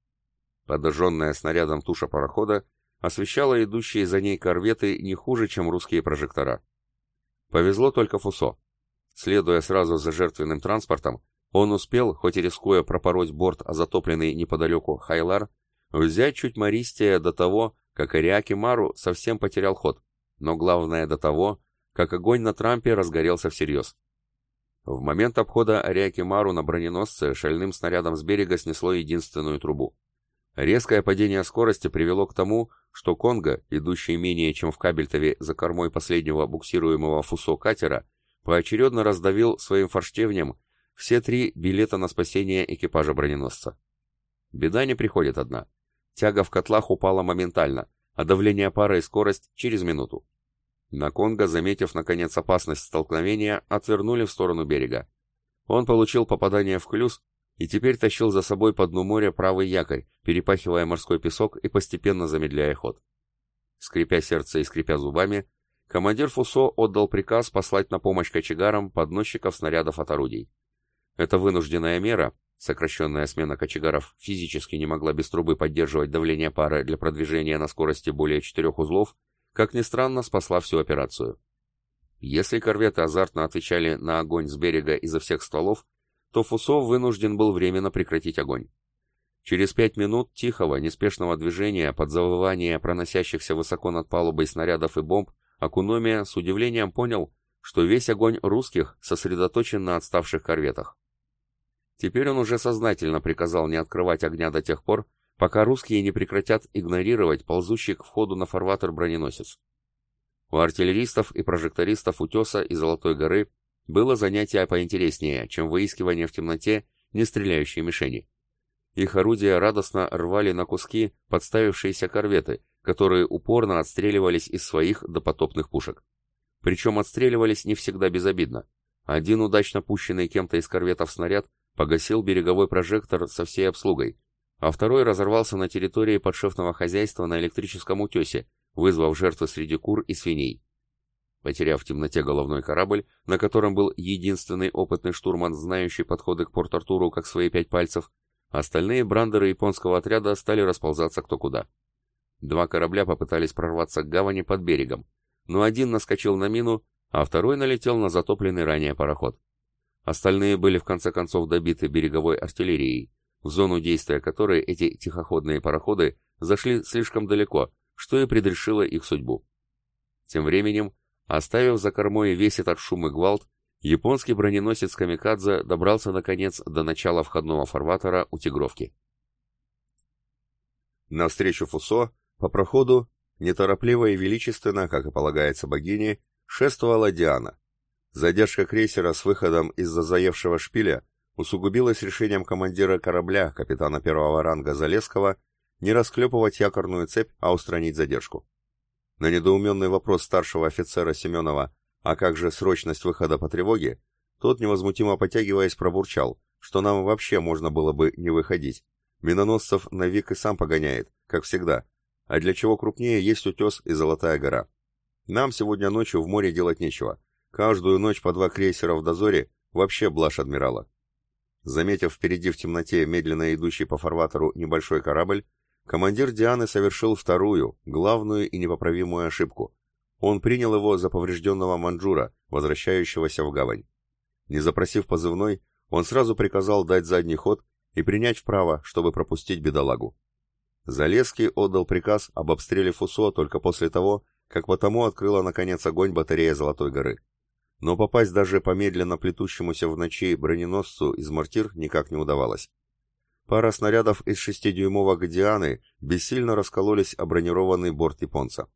Подожженная снарядом туша парохода освещала идущие за ней корветы не хуже, чем русские прожектора. Повезло только Фусо. Следуя сразу за жертвенным транспортом, он успел, хоть и рискуя пропороть борт, а затопленный неподалеку Хайлар, взять чуть Мористия до того, как Ариаки Мару совсем потерял ход, но главное до того, как огонь на трампе разгорелся всерьез. В момент обхода Ариаки Мару на броненосце шальным снарядом с берега снесло единственную трубу. Резкое падение скорости привело к тому, что Конго, идущий менее чем в Кабельтове за кормой последнего буксируемого фусо катера, поочередно раздавил своим форштевнем все три билета на спасение экипажа броненосца. Беда не приходит одна. Тяга в котлах упала моментально, а давление пара и скорость через минуту. На Конго, заметив наконец опасность столкновения, отвернули в сторону берега. Он получил попадание в клюз и теперь тащил за собой по дну моря правый якорь, перепахивая морской песок и постепенно замедляя ход. Скрипя сердце и скрипя зубами, командир Фусо отдал приказ послать на помощь кочегарам подносчиков снарядов от орудий. Эта вынужденная мера, сокращенная смена кочегаров, физически не могла без трубы поддерживать давление пара для продвижения на скорости более четырех узлов, как ни странно, спасла всю операцию. Если корветы азартно отвечали на огонь с берега изо всех стволов, то Фусо вынужден был временно прекратить огонь. Через пять минут тихого, неспешного движения под завывание проносящихся высоко над палубой снарядов и бомб Акуномия с удивлением понял, что весь огонь русских сосредоточен на отставших корветах. Теперь он уже сознательно приказал не открывать огня до тех пор, пока русские не прекратят игнорировать ползущий к входу на фарватер броненосец. У артиллеристов и прожектористов Утеса и Золотой горы было занятие поинтереснее, чем выискивание в темноте не мишени. Их орудия радостно рвали на куски подставившиеся корветы, которые упорно отстреливались из своих допотопных пушек. Причем отстреливались не всегда безобидно. Один удачно пущенный кем-то из корветов снаряд погасил береговой прожектор со всей обслугой, а второй разорвался на территории подшефного хозяйства на электрическом утесе, вызвав жертвы среди кур и свиней. Потеряв в темноте головной корабль, на котором был единственный опытный штурман, знающий подходы к Порт-Артуру как свои пять пальцев, остальные брандеры японского отряда стали расползаться кто куда. Два корабля попытались прорваться к гавани под берегом, но один наскочил на мину, а второй налетел на затопленный ранее пароход. Остальные были в конце концов добиты береговой артиллерией, в зону действия которой эти тихоходные пароходы зашли слишком далеко, что и предрешило их судьбу. Тем временем Оставив за кормой весь этот шум и гвалт, японский броненосец «Камикадзе» добрался, наконец, до начала входного фарватера у Тигровки. Навстречу Фусо, по проходу, неторопливо и величественно, как и полагается богине, шествовала Диана. Задержка крейсера с выходом из-за заевшего шпиля усугубилась решением командира корабля, капитана первого ранга Залесского, не расклепывать якорную цепь, а устранить задержку. На недоуменный вопрос старшего офицера Семенова «А как же срочность выхода по тревоге?» тот, невозмутимо потягиваясь, пробурчал, что нам вообще можно было бы не выходить. Миноносцев Навик и сам погоняет, как всегда. А для чего крупнее есть утес и Золотая гора. Нам сегодня ночью в море делать нечего. Каждую ночь по два крейсера в дозоре — вообще блажь адмирала. Заметив впереди в темноте медленно идущий по фарватеру небольшой корабль, Командир Дианы совершил вторую, главную и непоправимую ошибку. Он принял его за поврежденного манджура, возвращающегося в гавань. Не запросив позывной, он сразу приказал дать задний ход и принять вправо, чтобы пропустить бедолагу. Залезский отдал приказ об обстреле Фусо только после того, как потому открыла наконец огонь батарея Золотой горы. Но попасть даже по медленно плетущемуся в ночи броненосцу из мортир никак не удавалось. Пара снарядов из шестидюймовок Дианы бессильно раскололись о бронированный борт японца.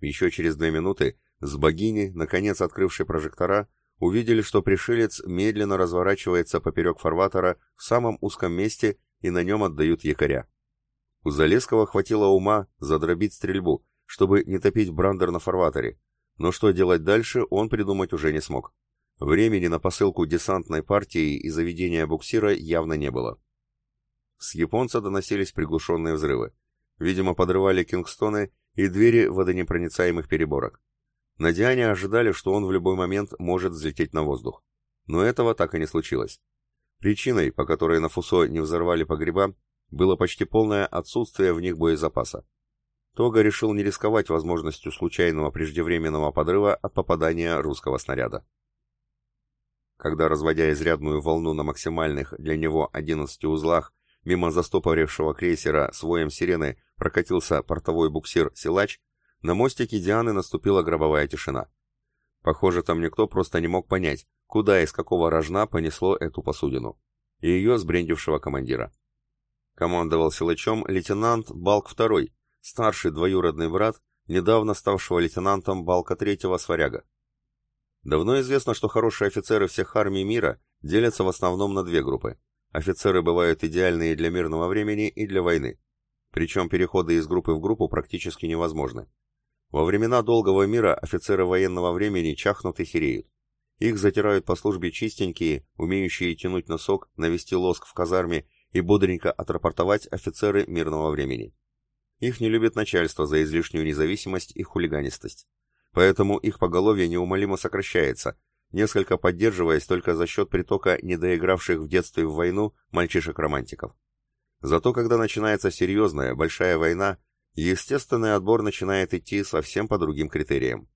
Еще через две минуты с богини, наконец открывшей прожектора, увидели, что пришелец медленно разворачивается поперек фарватера в самом узком месте и на нем отдают якоря. У Залесского хватило ума задробить стрельбу, чтобы не топить брандер на фарватере, но что делать дальше, он придумать уже не смог. Времени на посылку десантной партии и заведения буксира явно не было. С японца доносились приглушенные взрывы. Видимо, подрывали кингстоны и двери водонепроницаемых переборок. На Диане ожидали, что он в любой момент может взлететь на воздух. Но этого так и не случилось. Причиной, по которой на Фусо не взорвали погреба, было почти полное отсутствие в них боезапаса. Тога решил не рисковать возможностью случайного преждевременного подрыва от попадания русского снаряда. Когда, разводя изрядную волну на максимальных для него 11 узлах, Мимо застопорившего крейсера с воем сирены прокатился портовой буксир «Силач», на мостике Дианы наступила гробовая тишина. Похоже, там никто просто не мог понять, куда и с какого рожна понесло эту посудину. И ее сбрендившего командира. Командовал силачом лейтенант Балк II, старший двоюродный брат, недавно ставшего лейтенантом Балка III Сваряга. Давно известно, что хорошие офицеры всех армий мира делятся в основном на две группы Офицеры бывают идеальные для мирного времени и для войны. Причем переходы из группы в группу практически невозможны. Во времена долгого мира офицеры военного времени чахнут и хереют. Их затирают по службе чистенькие, умеющие тянуть носок, навести лоск в казарме и бодренько отрапортовать офицеры мирного времени. Их не любит начальство за излишнюю независимость и хулиганистость. Поэтому их поголовье неумолимо сокращается, несколько поддерживаясь только за счет притока недоигравших в детстве в войну мальчишек-романтиков. Зато когда начинается серьезная, большая война, естественный отбор начинает идти совсем по другим критериям.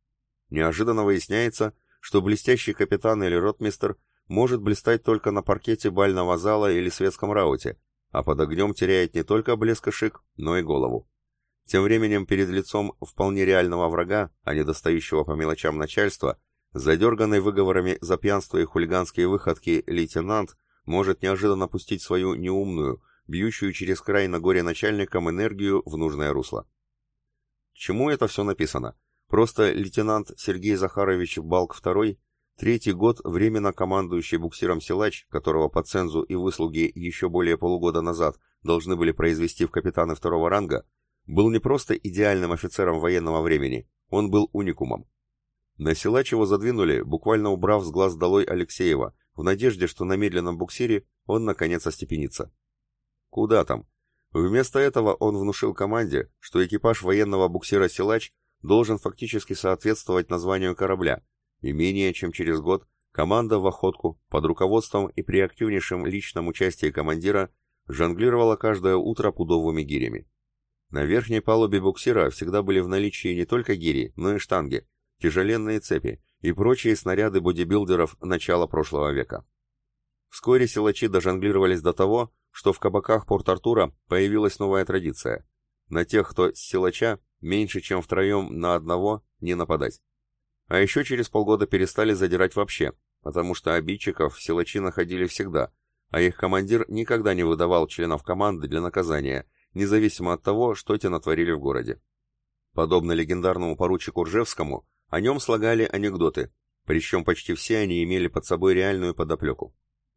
Неожиданно выясняется, что блестящий капитан или ротмистер может блистать только на паркете бального зала или светском рауте, а под огнем теряет не только блеск и шик, но и голову. Тем временем перед лицом вполне реального врага, а не достающего по мелочам начальства, Задерганный выговорами за пьянство и хулиганские выходки лейтенант может неожиданно пустить свою неумную, бьющую через край на горе начальникам энергию в нужное русло. Чему это все написано? Просто лейтенант Сергей Захарович Балк II, третий год временно командующий буксиром «Силач», которого по цензу и выслуге еще более полугода назад должны были произвести в капитаны второго ранга, был не просто идеальным офицером военного времени, он был уникумом. На силач его задвинули, буквально убрав с глаз долой Алексеева, в надежде, что на медленном буксире он наконец остепенится. Куда там? Вместо этого он внушил команде, что экипаж военного буксира «Силач» должен фактически соответствовать названию корабля, и менее чем через год команда в охотку под руководством и при активнейшем личном участии командира жонглировала каждое утро пудовыми гирями. На верхней палубе буксира всегда были в наличии не только гири, но и штанги, тяжеленные цепи и прочие снаряды бодибилдеров начала прошлого века. Вскоре силачи дожонглировались до того, что в кабаках Порт-Артура появилась новая традиция. На тех, кто с силача, меньше чем втроем на одного, не нападать. А еще через полгода перестали задирать вообще, потому что обидчиков силачи находили всегда, а их командир никогда не выдавал членов команды для наказания, независимо от того, что те натворили в городе. Подобно легендарному поручику Ржевскому, о нем слагали анекдоты, причем почти все они имели под собой реальную подоплеку.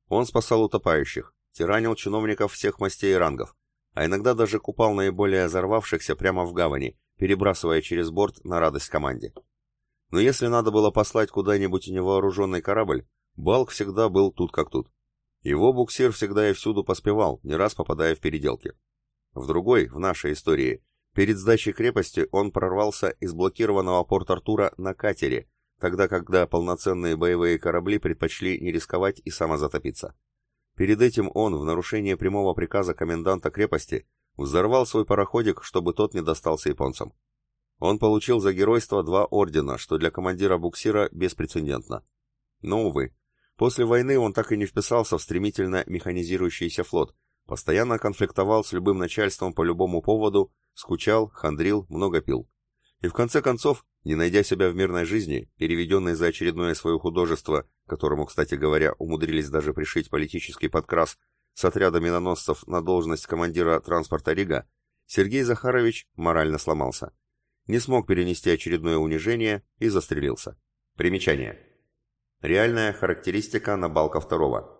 Он спасал утопающих, тиранил чиновников всех мастей и рангов, а иногда даже купал наиболее взорвавшихся прямо в гавани, перебрасывая через борт на радость команде. Но если надо было послать куда-нибудь невооруженный корабль, Балк всегда был тут как тут. Его буксир всегда и всюду поспевал, не раз попадая в переделки. В другой, в нашей истории, перед сдачей крепости он прорвался из блокированного порт Артура на катере, тогда когда полноценные боевые корабли предпочли не рисковать и самозатопиться. Перед этим он, в нарушение прямого приказа коменданта крепости, взорвал свой пароходик, чтобы тот не достался японцам. Он получил за геройство два ордена, что для командира буксира беспрецедентно. Но, увы, после войны он так и не вписался в стремительно механизирующийся флот, постоянно конфликтовал с любым начальством по любому поводу, скучал, хандрил, много пил. И в конце концов, не найдя себя в мирной жизни, переведенной за очередное свое художество, которому, кстати говоря, умудрились даже пришить политический подкрас с отряда миноносцев на должность командира транспорта Рига, Сергей Захарович морально сломался не смог перенести очередное унижение и застрелился. Примечание. Реальная характеристика на Балка второго.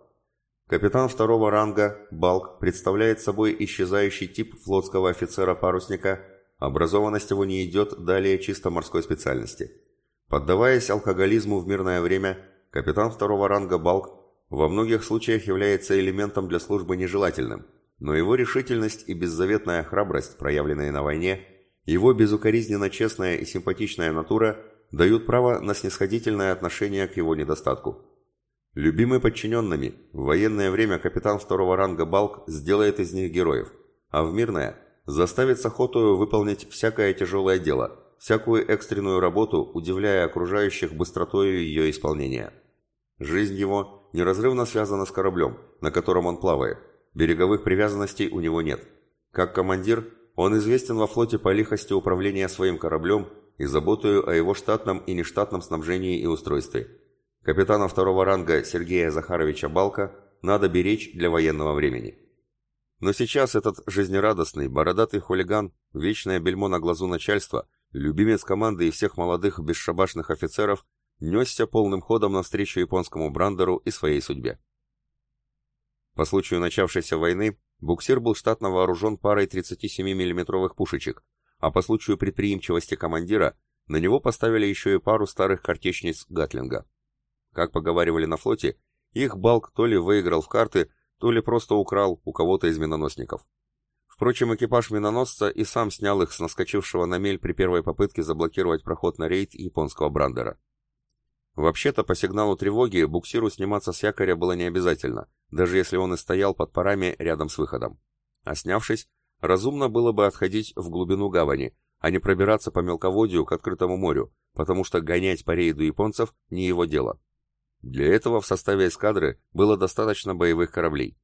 Капитан второго ранга, Балк, представляет собой исчезающий тип флотского офицера-парусника, образованность его не идет далее чисто морской специальности. Поддаваясь алкоголизму в мирное время, капитан второго ранга Балк во многих случаях является элементом для службы нежелательным, но его решительность и беззаветная храбрость, проявленные на войне, его безукоризненно честная и симпатичная натура дают право на снисходительное отношение к его недостатку. Любимый подчиненными, в военное время капитан второго ранга Балк сделает из них героев, а в мирное заставит с выполнить всякое тяжелое дело, всякую экстренную работу, удивляя окружающих быстротою ее исполнения. Жизнь его неразрывно связана с кораблем, на котором он плавает, береговых привязанностей у него нет. Как командир он известен во флоте по лихости управления своим кораблем и заботою о его штатном и нештатном снабжении и устройстве. Капитана второго ранга Сергея Захаровича Балка надо беречь для военного времени. Но сейчас этот жизнерадостный, бородатый хулиган, вечное бельмо на глазу начальства, любимец команды и всех молодых бесшабашных офицеров, несся полным ходом навстречу японскому брандеру и своей судьбе. По случаю начавшейся войны Буксир был штатно вооружен парой 37 миллиметровых пушечек, а по случаю предприимчивости командира на него поставили еще и пару старых картечниц Гатлинга. Как поговаривали на флоте, их Балк то ли выиграл в карты, то ли просто украл у кого-то из миноносников. Впрочем, экипаж миноносца и сам снял их с наскочившего на мель при первой попытке заблокировать проход на рейд японского брандера. Вообще-то, по сигналу тревоги, буксиру сниматься с якоря было не обязательно, даже если он и стоял под парами рядом с выходом. А снявшись, разумно было бы отходить в глубину гавани, а не пробираться по мелководью к открытому морю, потому что гонять по рейду японцев не его дело. Для этого в составе эскадры было достаточно боевых кораблей.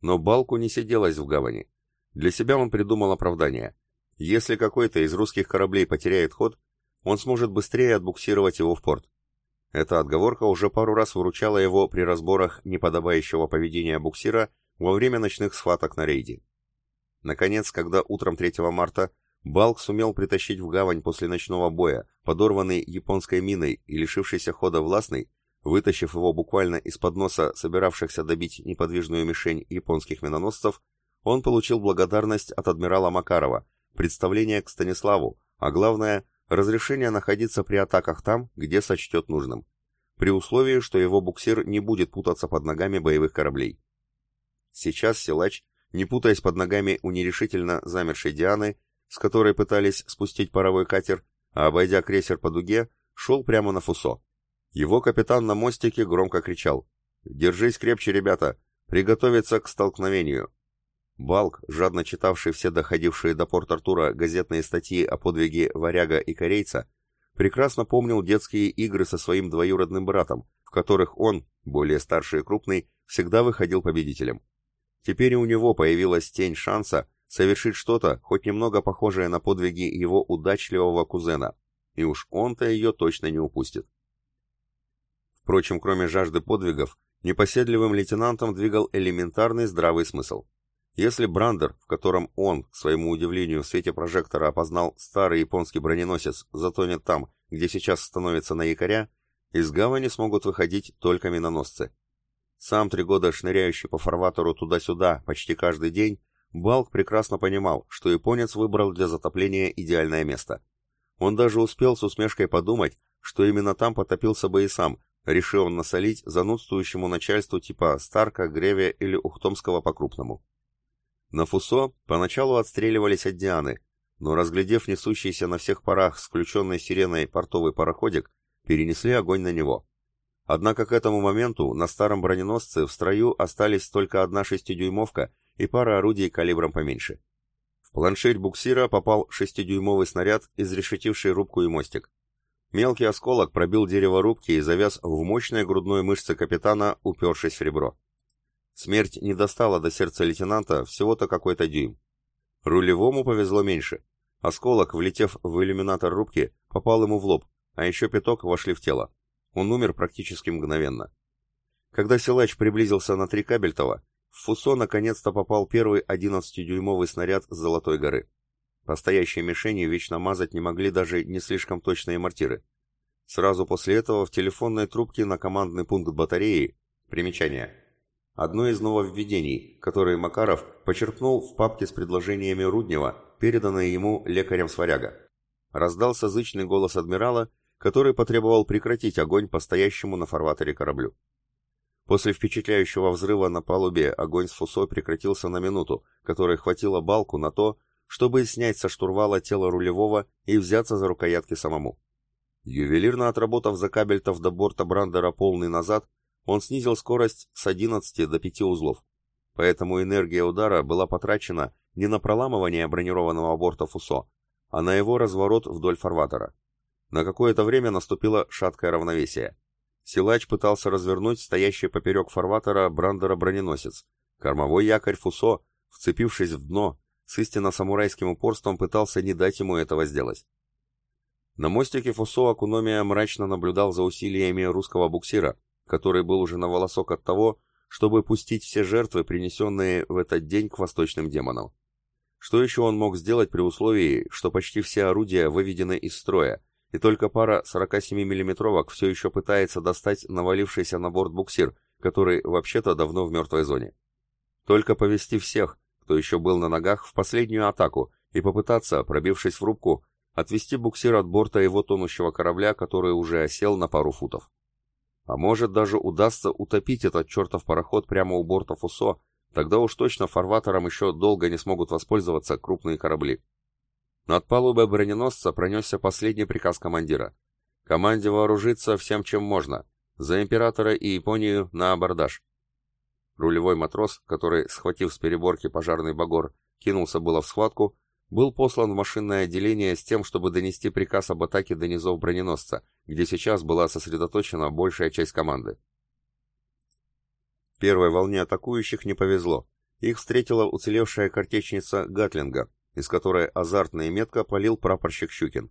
Но Балку не сиделось в гавани. Для себя он придумал оправдание. Если какой-то из русских кораблей потеряет ход, он сможет быстрее отбуксировать его в порт. Эта отговорка уже пару раз выручала его при разборах неподобающего поведения буксира во время ночных схваток на рейде. Наконец, когда утром 3 марта Балк сумел притащить в гавань после ночного боя, подорванный японской миной и лишившийся хода властный, вытащив его буквально из-под носа собиравшихся добить неподвижную мишень японских миноносцев, он получил благодарность от адмирала Макарова, представление к Станиславу, а главное, разрешение находиться при атаках там, где сочтет нужным, при условии, что его буксир не будет путаться под ногами боевых кораблей. Сейчас силач, не путаясь под ногами у нерешительно замершей Дианы, с которой пытались спустить паровой катер, а обойдя крейсер по дуге, шел прямо на Фусо. Его капитан на мостике громко кричал «Держись крепче, ребята! Приготовиться к столкновению!» Балк, жадно читавший все доходившие до порт Артура газетные статьи о подвиге варяга и корейца, прекрасно помнил детские игры со своим двоюродным братом, в которых он, более старший и крупный, всегда выходил победителем. Теперь у него появилась тень шанса совершить что-то, хоть немного похожее на подвиги его удачливого кузена, и уж он-то ее точно не упустит. Впрочем, кроме жажды подвигов, непоседливым лейтенантом двигал элементарный здравый смысл. Если Брандер, в котором он, к своему удивлению, в свете прожектора опознал старый японский броненосец, затонет там, где сейчас становится на якоря, из гавани смогут выходить только миноносцы. Сам три года шныряющий по фарватеру туда-сюда почти каждый день, Балк прекрасно понимал, что японец выбрал для затопления идеальное место. Он даже успел с усмешкой подумать, что именно там потопился бы и сам, решил он насолить занудствующему начальству типа Старка, Гревия или Ухтомского по-крупному. На Фусо поначалу отстреливались от Дианы, но, разглядев несущийся на всех парах с включенной сиреной портовый пароходик, перенесли огонь на него. Однако к этому моменту на старом броненосце в строю остались только одна шестидюймовка и пара орудий калибром поменьше. В планширь буксира попал шестидюймовый снаряд, изрешетивший рубку и мостик. Мелкий осколок пробил дерево рубки и завяз в мощной грудной мышце капитана, упершись в ребро. Смерть не достала до сердца лейтенанта всего-то какой-то дюйм. Рулевому повезло меньше. Осколок, влетев в иллюминатор рубки, попал ему в лоб, а еще пяток вошли в тело. Он умер практически мгновенно. Когда силач приблизился на три кабельтова, в Фусо наконец-то попал первый 11-дюймовый снаряд с Золотой горы. По мишени вечно мазать не могли даже не слишком точные мортиры. Сразу после этого в телефонной трубке на командный пункт батареи примечание Одно из нововведений, которые Макаров почерпнул в папке с предложениями Руднева, переданное ему лекарем Сваряга. Раздался зычный голос адмирала, который потребовал прекратить огонь по стоящему на фарватере кораблю. После впечатляющего взрыва на палубе огонь с фусо прекратился на минуту, которой хватило балку на то, чтобы снять со штурвала тело рулевого и взяться за рукоятки самому. Ювелирно отработав за кабельтов до борта Брандера полный назад, он снизил скорость с 11 до 5 узлов. Поэтому энергия удара была потрачена не на проламывание бронированного борта Фусо, а на его разворот вдоль фарватера. На какое-то время наступило шаткое равновесие. Силач пытался развернуть стоящий поперек фарватера Брандера броненосец. Кормовой якорь Фусо, вцепившись в дно, с истинно самурайским упорством пытался не дать ему этого сделать. На мостике Фусо Акуномия мрачно наблюдал за усилиями русского буксира, который был уже на волосок от того, чтобы пустить все жертвы, принесенные в этот день к восточным демонам. Что еще он мог сделать при условии, что почти все орудия выведены из строя, и только пара 47 миллиметровок все еще пытается достать навалившийся на борт буксир, который вообще-то давно в мертвой зоне. Только повести всех, кто еще был на ногах, в последнюю атаку и попытаться, пробившись в рубку, отвести буксир от борта его тонущего корабля, который уже осел на пару футов. А может даже удастся утопить этот чертов пароход прямо у борта Фусо, тогда уж точно фарватером еще долго не смогут воспользоваться крупные корабли. Над палубой броненосца пронесся последний приказ командира. Команде вооружиться всем, чем можно. За императора и Японию на абордаж. Рулевой матрос, который, схватив с переборки пожарный багор, кинулся было в схватку, был послан в машинное отделение с тем, чтобы донести приказ об атаке до низов броненосца, где сейчас была сосредоточена большая часть команды. Первой волне атакующих не повезло. Их встретила уцелевшая картечница Гатлинга, из которой азартно и метко полил прапорщик Щукин.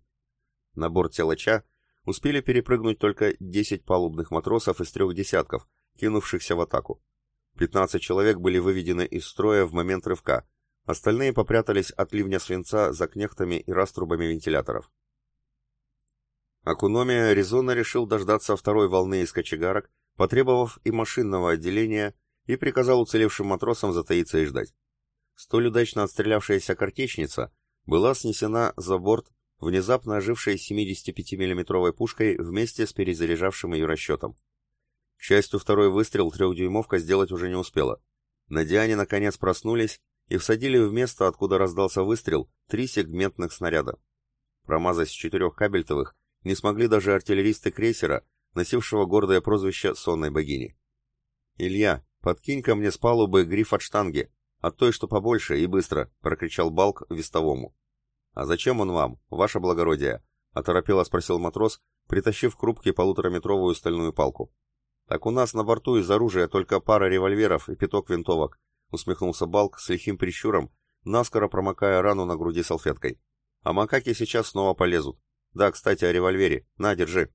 На борт телача успели перепрыгнуть только 10 палубных матросов из трех десятков, кинувшихся в атаку. 15 человек были выведены из строя в момент рывка, Остальные попрятались от ливня свинца за кнехтами и раструбами вентиляторов. Акуномия резонно решил дождаться второй волны из кочегарок, потребовав и машинного отделения, и приказал уцелевшим матросам затаиться и ждать. столь удачно отстрелявшаяся картечница была снесена за борт внезапно ожившей 75 миллиметровой пушкой вместе с перезаряжавшим ее расчетом. К счастью, второй выстрел трехдюймовка сделать уже не успела. На Диане наконец проснулись и всадили в место, откуда раздался выстрел, три сегментных снаряда. Промазать с четырех кабельтовых не смогли даже артиллеристы крейсера, носившего гордое прозвище сонной богини. «Илья, подкинь ко мне с палубы гриф от штанги, от той, что побольше и быстро», — прокричал Балк вестовому. «А зачем он вам, ваше благородие?» — оторопело спросил матрос, притащив к рубке полутораметровую стальную палку. «Так у нас на борту из оружия только пара револьверов и пяток винтовок», — усмехнулся Балк с лихим прищуром, наскоро промокая рану на груди салфеткой. «А макаки сейчас снова полезут. Да, кстати, о револьвере. На, держи».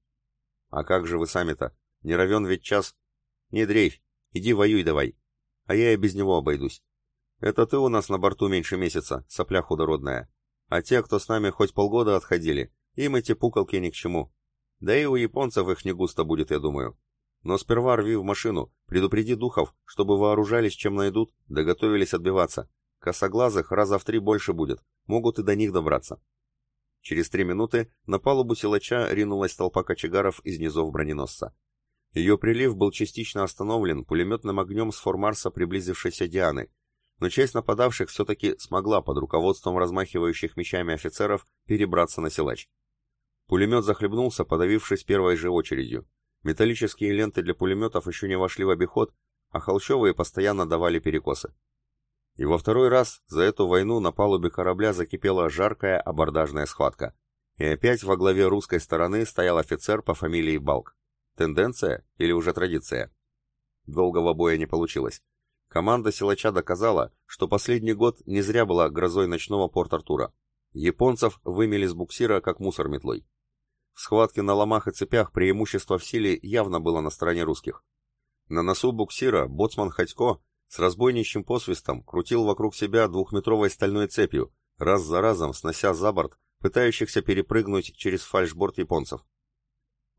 «А как же вы сами-то? Не равен ведь час?» «Не дрейфь. Иди воюй давай. А я и без него обойдусь. Это ты у нас на борту меньше месяца, сопля худородная. А те, кто с нами хоть полгода отходили, им эти пукалки ни к чему. Да и у японцев их не густо будет, я думаю. Но сперва рви в машину, предупреди духов, чтобы вооружались чем найдут, да готовились отбиваться. Косоглазых раза в три больше будет, могут и до них добраться. Через три минуты на палубу силача ринулась толпа кочегаров из низов броненосца. Ее прилив был частично остановлен пулеметным огнем с формарса приблизившейся Дианы, но часть нападавших все-таки смогла под руководством размахивающих мечами офицеров перебраться на силач. Пулемет захлебнулся, подавившись первой же очередью. Металлические ленты для пулеметов еще не вошли в обиход, а холщовые постоянно давали перекосы. И во второй раз за эту войну на палубе корабля закипела жаркая абордажная схватка. И опять во главе русской стороны стоял офицер по фамилии Балк. Тенденция или уже традиция? Долгого боя не получилось. Команда силача доказала, что последний год не зря была грозой ночного Порт-Артура. Японцев вымели с буксира, как мусор метлой. В схватке на ломах и цепях преимущество в силе явно было на стороне русских. На носу буксира боцман Ходько с разбойничьим посвистом крутил вокруг себя двухметровой стальной цепью, раз за разом снося за борт пытающихся перепрыгнуть через фальшборд японцев.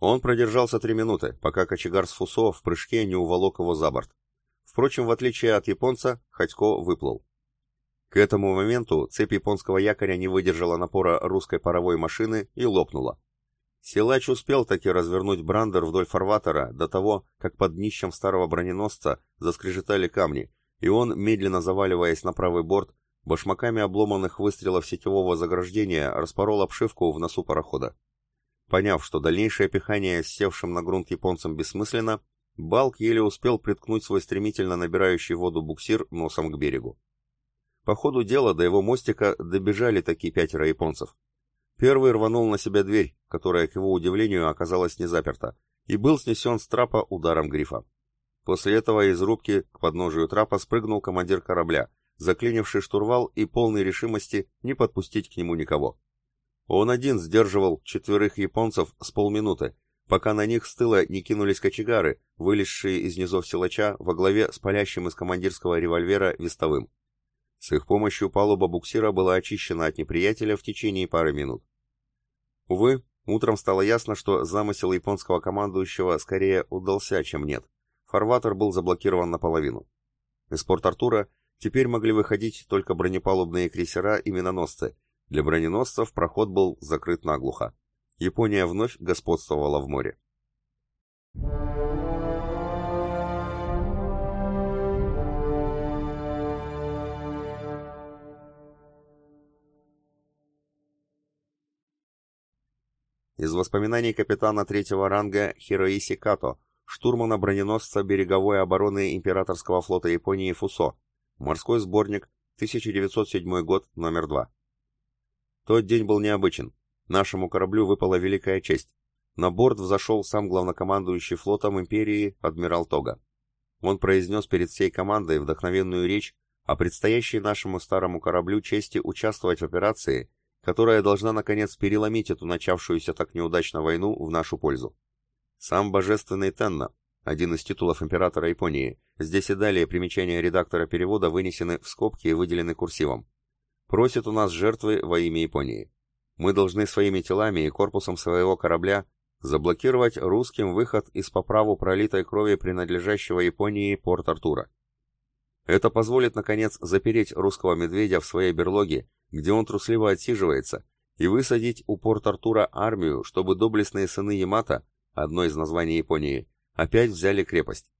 Он продержался три минуты, пока кочегар с Фусо в прыжке не уволок его за борт. Впрочем, в отличие от японца, Ходько выплыл. К этому моменту цепь японского якоря не выдержала напора русской паровой машины и лопнула. Силач успел таки развернуть брандер вдоль фарватера до того, как под днищем старого броненосца заскрежетали камни, и он, медленно заваливаясь на правый борт, башмаками обломанных выстрелов сетевого заграждения распорол обшивку в носу парохода. Поняв, что дальнейшее пихание севшим на грунт японцем бессмысленно, Балк еле успел приткнуть свой стремительно набирающий воду буксир носом к берегу. По ходу дела до его мостика добежали такие пятеро японцев. Первый рванул на себя дверь, которая, к его удивлению, оказалась не заперта, и был снесен с трапа ударом грифа. После этого из рубки к подножию трапа спрыгнул командир корабля, заклинивший штурвал и полной решимости не подпустить к нему никого. Он один сдерживал четверых японцев с полминуты, пока на них с тыла не кинулись кочегары, вылезшие из низов силача во главе с палящим из командирского револьвера вестовым. С их помощью палуба буксира была очищена от неприятеля в течение пары минут. Увы, утром стало ясно, что замысел японского командующего скорее удался, чем нет. Фарватер был заблокирован наполовину. Из Порт-Артура теперь могли выходить только бронепалубные крейсера и миноносцы. Для броненосцев проход был закрыт наглухо. Япония вновь господствовала в море. Из воспоминаний капитана третьего ранга Хироиси Като, штурмана броненосца береговой обороны Императорского флота Японии Фусо, морской сборник, 1907 год, номер 2. Тот день был необычен. Нашему кораблю выпала великая честь. На борт взошел сам главнокомандующий флотом империи адмирал Тога. Он произнес перед всей командой вдохновенную речь о предстоящей нашему старому кораблю чести участвовать в операции, которая должна наконец переломить эту начавшуюся так неудачно войну в нашу пользу. Сам божественный Тенна, один из титулов императора Японии, здесь и далее примечания редактора перевода вынесены в скобки и выделены курсивом, просит у нас жертвы во имя Японии. Мы должны своими телами и корпусом своего корабля заблокировать русским выход из по праву пролитой крови принадлежащего Японии порт Артура. Это позволит, наконец, запереть русского медведя в своей берлоге, где он трусливо отсиживается, и высадить у порт Артура армию, чтобы доблестные сыны Ямато, одно из названий Японии, опять взяли крепость.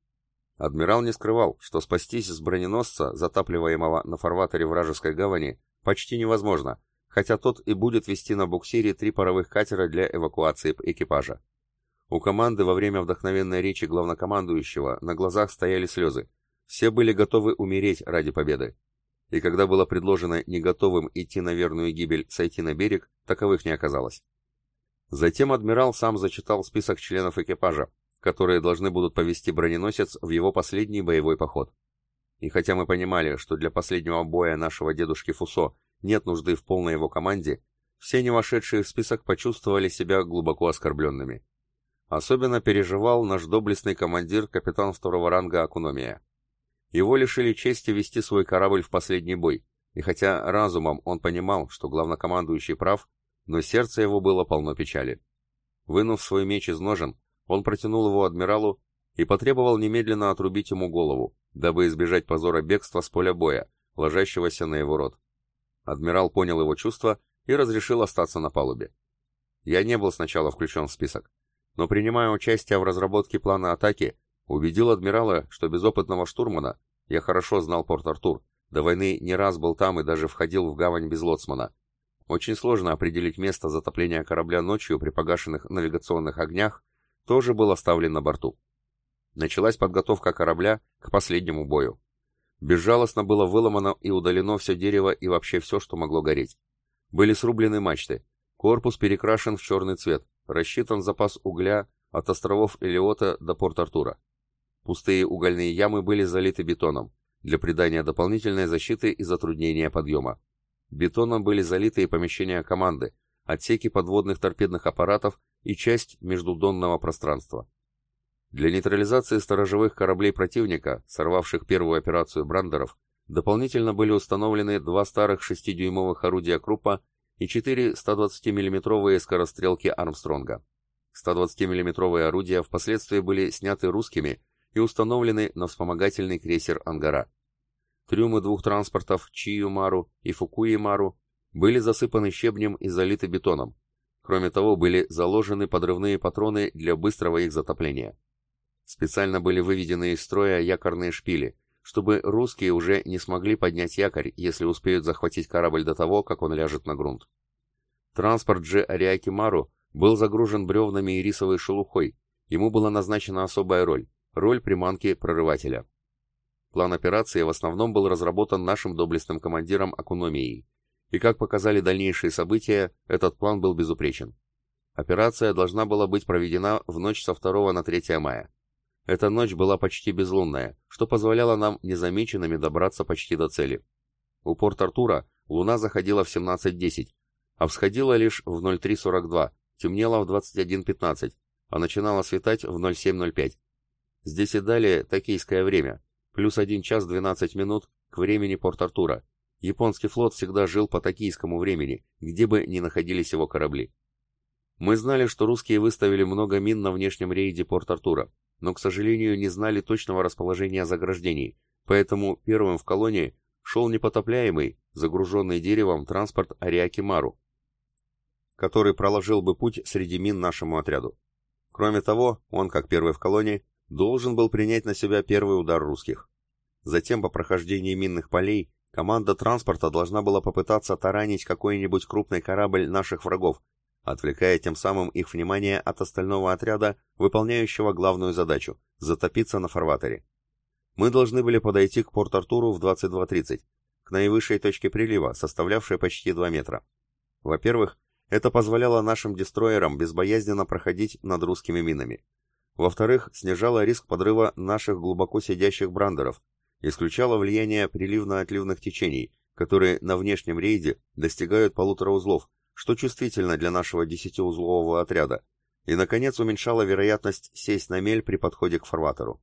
Адмирал не скрывал, что спастись с броненосца, затапливаемого на фарватере вражеской гавани, почти невозможно, хотя тот и будет вести на буксире три паровых катера для эвакуации экипажа. У команды во время вдохновенной речи главнокомандующего на глазах стояли слезы. Все были готовы умереть ради победы. И когда было предложено не готовым идти на верную гибель сойти на берег, таковых не оказалось. Затем адмирал сам зачитал список членов экипажа, которые должны будут повести броненосец в его последний боевой поход. И хотя мы понимали, что для последнего боя нашего дедушки Фусо нет нужды в полной его команде, все не вошедшие в список почувствовали себя глубоко оскорбленными. Особенно переживал наш доблестный командир, капитан второго ранга Акуномия. Его лишили чести вести свой корабль в последний бой, и хотя разумом он понимал, что главнокомандующий прав, но сердце его было полно печали. Вынув свой меч из ножен, он протянул его адмиралу и потребовал немедленно отрубить ему голову, дабы избежать позора бегства с поля боя, ложащегося на его рот. Адмирал понял его чувства и разрешил остаться на палубе. Я не был сначала включен в список, но принимая участие в разработке плана атаки, убедил адмирала, что без опытного штурмана, я хорошо знал Порт-Артур, до войны не раз был там и даже входил в гавань без лоцмана. Очень сложно определить место затопления корабля ночью при погашенных навигационных огнях тоже был оставлен на борту. Началась подготовка корабля к последнему бою. Безжалостно было выломано и удалено все дерево и вообще все, что могло гореть. Были срублены мачты. Корпус перекрашен в черный цвет, рассчитан запас угля от островов Элиота до Порт-Артура. Пустые угольные ямы были залиты бетоном для придания дополнительной защиты и затруднения подъема. Бетоном были залиты и помещения команды, отсеки подводных торпедных аппаратов и часть междудонного пространства. Для нейтрализации сторожевых кораблей противника, сорвавших первую операцию Брандеров, дополнительно были установлены два старых 6-дюймовых орудия Круппа и четыре 120 миллиметровые скорострелки Армстронга. 120 миллиметровые орудия впоследствии были сняты русскими и установлены на вспомогательный крейсер «Ангара». Трюмы двух транспортов Чиюмару и Фукуимару были засыпаны щебнем и залиты бетоном, Кроме того, были заложены подрывные патроны для быстрого их затопления. Специально были выведены из строя якорные шпили, чтобы русские уже не смогли поднять якорь, если успеют захватить корабль до того, как он ляжет на грунт. Транспорт же Ариакимару был загружен бревнами и рисовой шелухой, ему была назначена особая роль – роль приманки прорывателя. План операции в основном был разработан нашим доблестным командиром Акуномией, и как показали дальнейшие события, этот план был безупречен. Операция должна была быть проведена в ночь со 2 на 3 мая. Эта ночь была почти безлунная, что позволяло нам незамеченными добраться почти до цели. У порт Артура луна заходила в 17.10, а всходила лишь в 03.42, темнела в 21.15, а начинала светать в 07.05. Здесь и далее токийское время, плюс 1 час 12 минут к времени порт Артура, Японский флот всегда жил по токийскому времени, где бы ни находились его корабли. Мы знали, что русские выставили много мин на внешнем рейде Порт-Артура, но, к сожалению, не знали точного расположения заграждений, поэтому первым в колонии шел непотопляемый, загруженный деревом транспорт Ариаки-Мару, который проложил бы путь среди мин нашему отряду. Кроме того, он, как первый в колонии, должен был принять на себя первый удар русских. Затем, по прохождении минных полей, Команда транспорта должна была попытаться таранить какой-нибудь крупный корабль наших врагов, отвлекая тем самым их внимание от остального отряда, выполняющего главную задачу – затопиться на фарватере. Мы должны были подойти к Порт-Артуру в 22.30, к наивысшей точке прилива, составлявшей почти 2 метра. Во-первых, это позволяло нашим дестройерам безбоязненно проходить над русскими минами. Во-вторых, снижало риск подрыва наших глубоко сидящих брандеров, исключало влияние приливно-отливных течений, которые на внешнем рейде достигают полутора узлов, что чувствительно для нашего десятиузлового отряда, и, наконец, уменьшало вероятность сесть на мель при подходе к фарватеру.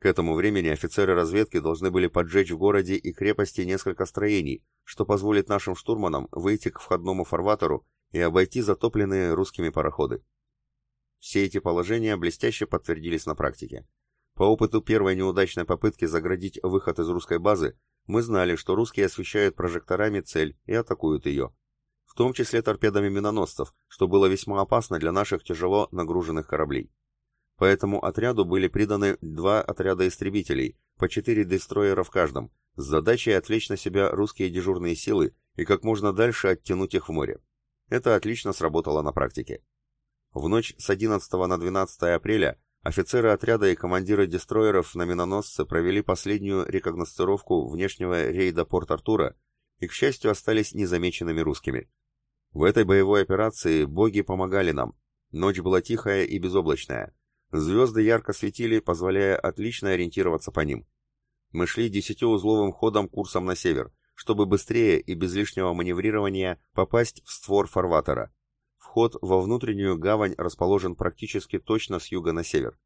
К этому времени офицеры разведки должны были поджечь в городе и крепости несколько строений, что позволит нашим штурманам выйти к входному фарватеру и обойти затопленные русскими пароходы. Все эти положения блестяще подтвердились на практике. По опыту первой неудачной попытки заградить выход из русской базы, мы знали, что русские освещают прожекторами цель и атакуют ее. В том числе торпедами миноносцев, что было весьма опасно для наших тяжело нагруженных кораблей. Поэтому отряду были приданы два отряда истребителей, по четыре дестройера в каждом, с задачей отвлечь на себя русские дежурные силы и как можно дальше оттянуть их в море. Это отлично сработало на практике. В ночь с 11 на 12 апреля офицеры отряда и командиры дестроеров на миноносце провели последнюю рекогностировку внешнего рейда Порт-Артура и, к счастью, остались незамеченными русскими. В этой боевой операции боги помогали нам. Ночь была тихая и безоблачная. Звезды ярко светили, позволяя отлично ориентироваться по ним. Мы шли десятиузловым ходом курсом на север, чтобы быстрее и без лишнего маневрирования попасть в створ фарватера. Вход во внутреннюю гавань расположен практически точно с юга на север.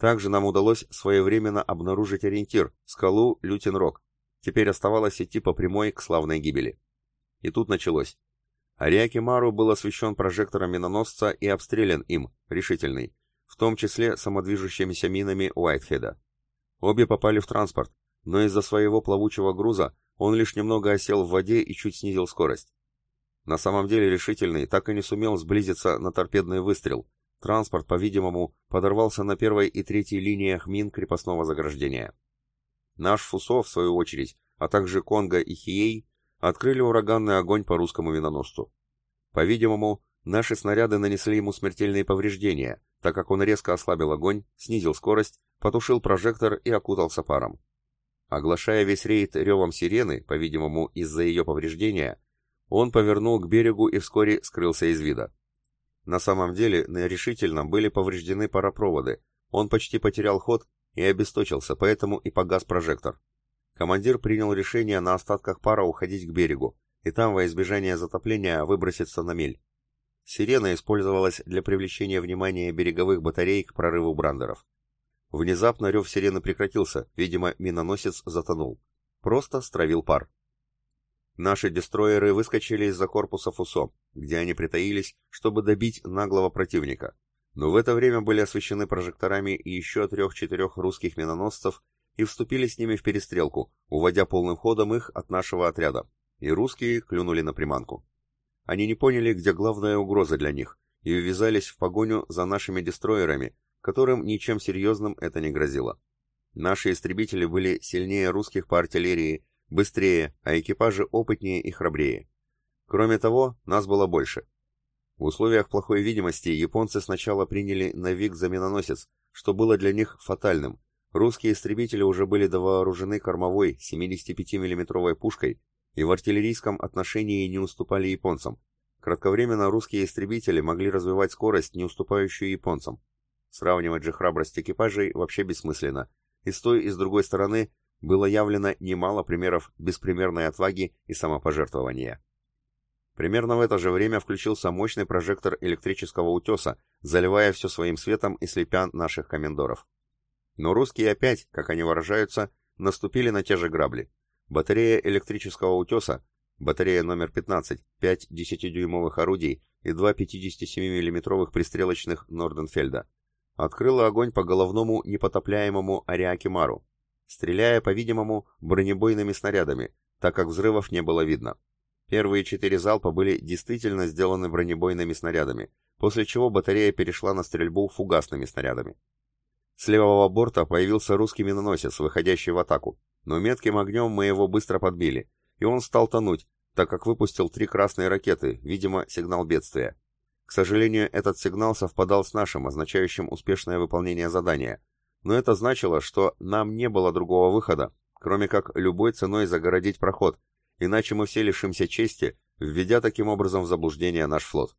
Также нам удалось своевременно обнаружить ориентир – скалу Лютин-Рок. Теперь оставалось идти по прямой к славной гибели. И тут началось. Ариаки Мару был освещен прожектором миноносца и обстрелян им, решительный, в том числе самодвижущимися минами Уайтхеда. Обе попали в транспорт, но из-за своего плавучего груза он лишь немного осел в воде и чуть снизил скорость. На самом деле решительный так и не сумел сблизиться на торпедный выстрел. Транспорт, по-видимому, подорвался на первой и третьей линиях мин крепостного заграждения. Наш Фусо, в свою очередь, а также Конго и Хией, открыли ураганный огонь по русскому миноносцу. По-видимому, наши снаряды нанесли ему смертельные повреждения, так как он резко ослабил огонь, снизил скорость, потушил прожектор и окутался паром. Оглашая весь рейд ревом сирены, по-видимому, из-за ее повреждения, он повернул к берегу и вскоре скрылся из вида. На самом деле, на решительно были повреждены паропроводы, он почти потерял ход и обесточился, поэтому и погас прожектор. Командир принял решение на остатках пара уходить к берегу, и там во избежание затопления выброситься на мель. Сирена использовалась для привлечения внимания береговых батарей к прорыву брандеров. Внезапно рев сирены прекратился, видимо, миноносец затонул. Просто стравил пар. Наши дестроеры выскочили из-за корпуса Фусо, где они притаились, чтобы добить наглого противника. Но в это время были освещены прожекторами еще трех-четырех русских миноносцев и вступили с ними в перестрелку, уводя полным ходом их от нашего отряда. И русские клюнули на приманку. Они не поняли, где главная угроза для них, и увязались в погоню за нашими дестроерами, которым ничем серьезным это не грозило. Наши истребители были сильнее русских по артиллерии, быстрее, а экипажи опытнее и храбрее. Кроме того, нас было больше. В условиях плохой видимости японцы сначала приняли навик за миноносец, что было для них фатальным. Русские истребители уже были довооружены кормовой 75 миллиметровой пушкой и в артиллерийском отношении не уступали японцам. Кратковременно русские истребители могли развивать скорость, не уступающую японцам. Сравнивать же храбрость экипажей вообще бессмысленно. И с той, и с другой стороны было явлено немало примеров беспримерной отваги и самопожертвования. Примерно в это же время включился мощный прожектор электрического утеса, заливая все своим светом и слепя наших комендоров. Но русские опять, как они выражаются, наступили на те же грабли. Батарея электрического утеса, батарея номер 15, 5 10-дюймовых орудий и два 57 миллиметровых пристрелочных Норденфельда, открыла огонь по головному непотопляемому Ариакимару, стреляя, по-видимому, бронебойными снарядами, так как взрывов не было видно. Первые четыре залпа были действительно сделаны бронебойными снарядами, после чего батарея перешла на стрельбу фугасными снарядами. С левого борта появился русский миноносец, выходящий в атаку, но метким огнем мы его быстро подбили, и он стал тонуть, так как выпустил три красные ракеты, видимо, сигнал бедствия. К сожалению, этот сигнал совпадал с нашим, означающим успешное выполнение задания. Но это значило, что нам не было другого выхода, кроме как любой ценой загородить проход, иначе мы все лишимся чести, введя таким образом в заблуждение наш флот.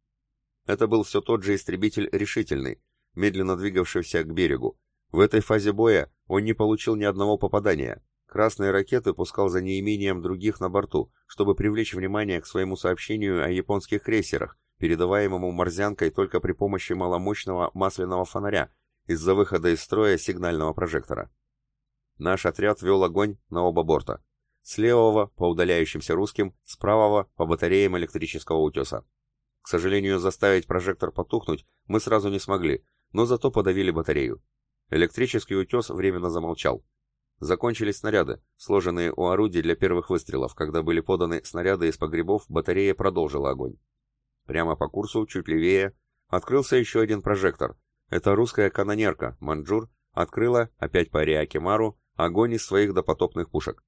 Это был все тот же истребитель «Решительный», медленно двигавшийся к берегу. В этой фазе боя он не получил ни одного попадания. Красные ракеты пускал за неимением других на борту, чтобы привлечь внимание к своему сообщению о японских крейсерах, передаваемому морзянкой только при помощи маломощного масляного фонаря из-за выхода из строя сигнального прожектора. Наш отряд вел огонь на оба борта. С левого по удаляющимся русским, с правого по батареям электрического утеса. К сожалению, заставить прожектор потухнуть мы сразу не смогли, но зато подавили батарею. Электрический утес временно замолчал. Закончились снаряды, сложенные у орудий для первых выстрелов. Когда были поданы снаряды из погребов, батарея продолжила огонь. Прямо по курсу, чуть левее, открылся еще один прожектор. Это русская канонерка, Манджур, открыла, опять по Риакимару, огонь из своих допотопных пушек.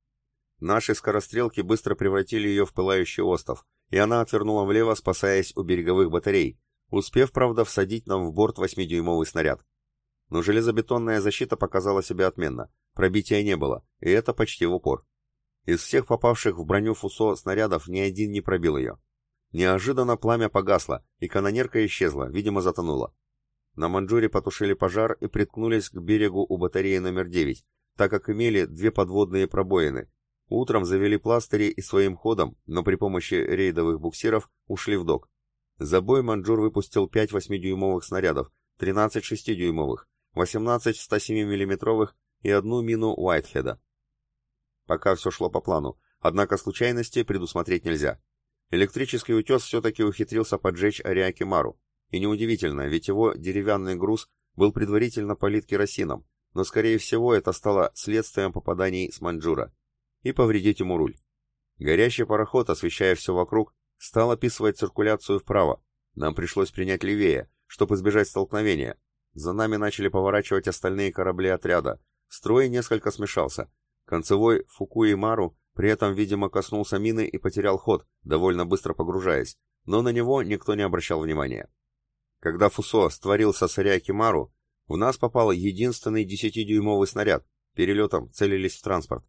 Наши скорострелки быстро превратили ее в пылающий остов, и она отвернула влево, спасаясь у береговых батарей, успев, правда, всадить нам в борт восьмидюймовый снаряд. Но железобетонная защита показала себя отменно, пробития не было, и это почти в упор. Из всех попавших в броню Фусо снарядов ни один не пробил ее. Неожиданно пламя погасло, и канонерка исчезла, видимо, затонула. На Манджуре потушили пожар и приткнулись к берегу у батареи номер 9, так как имели две подводные пробоины. Утром завели пластыри и своим ходом, но при помощи рейдовых буксиров, ушли в док. За бой Манджур выпустил 5 8-дюймовых снарядов, 13 6-дюймовых, 18 107 миллиметровых и одну мину Уайтхеда. Пока все шло по плану, однако случайности предусмотреть нельзя. Электрический утес все-таки ухитрился поджечь Ариакимару. И неудивительно, ведь его деревянный груз был предварительно полит керосином, но скорее всего это стало следствием попаданий с Манджура. И повредить ему руль. Горящий пароход, освещая все вокруг, стал описывать циркуляцию вправо. Нам пришлось принять левее, чтобы избежать столкновения. За нами начали поворачивать остальные корабли отряда. Строй несколько смешался. Концевой Фукуи Мару при этом, видимо, коснулся мины и потерял ход, довольно быстро погружаясь, но на него никто не обращал внимания. Когда Фусо створился с Ариакимару, в нас попал единственный десятидюймовый снаряд, перелетом целились в транспорт.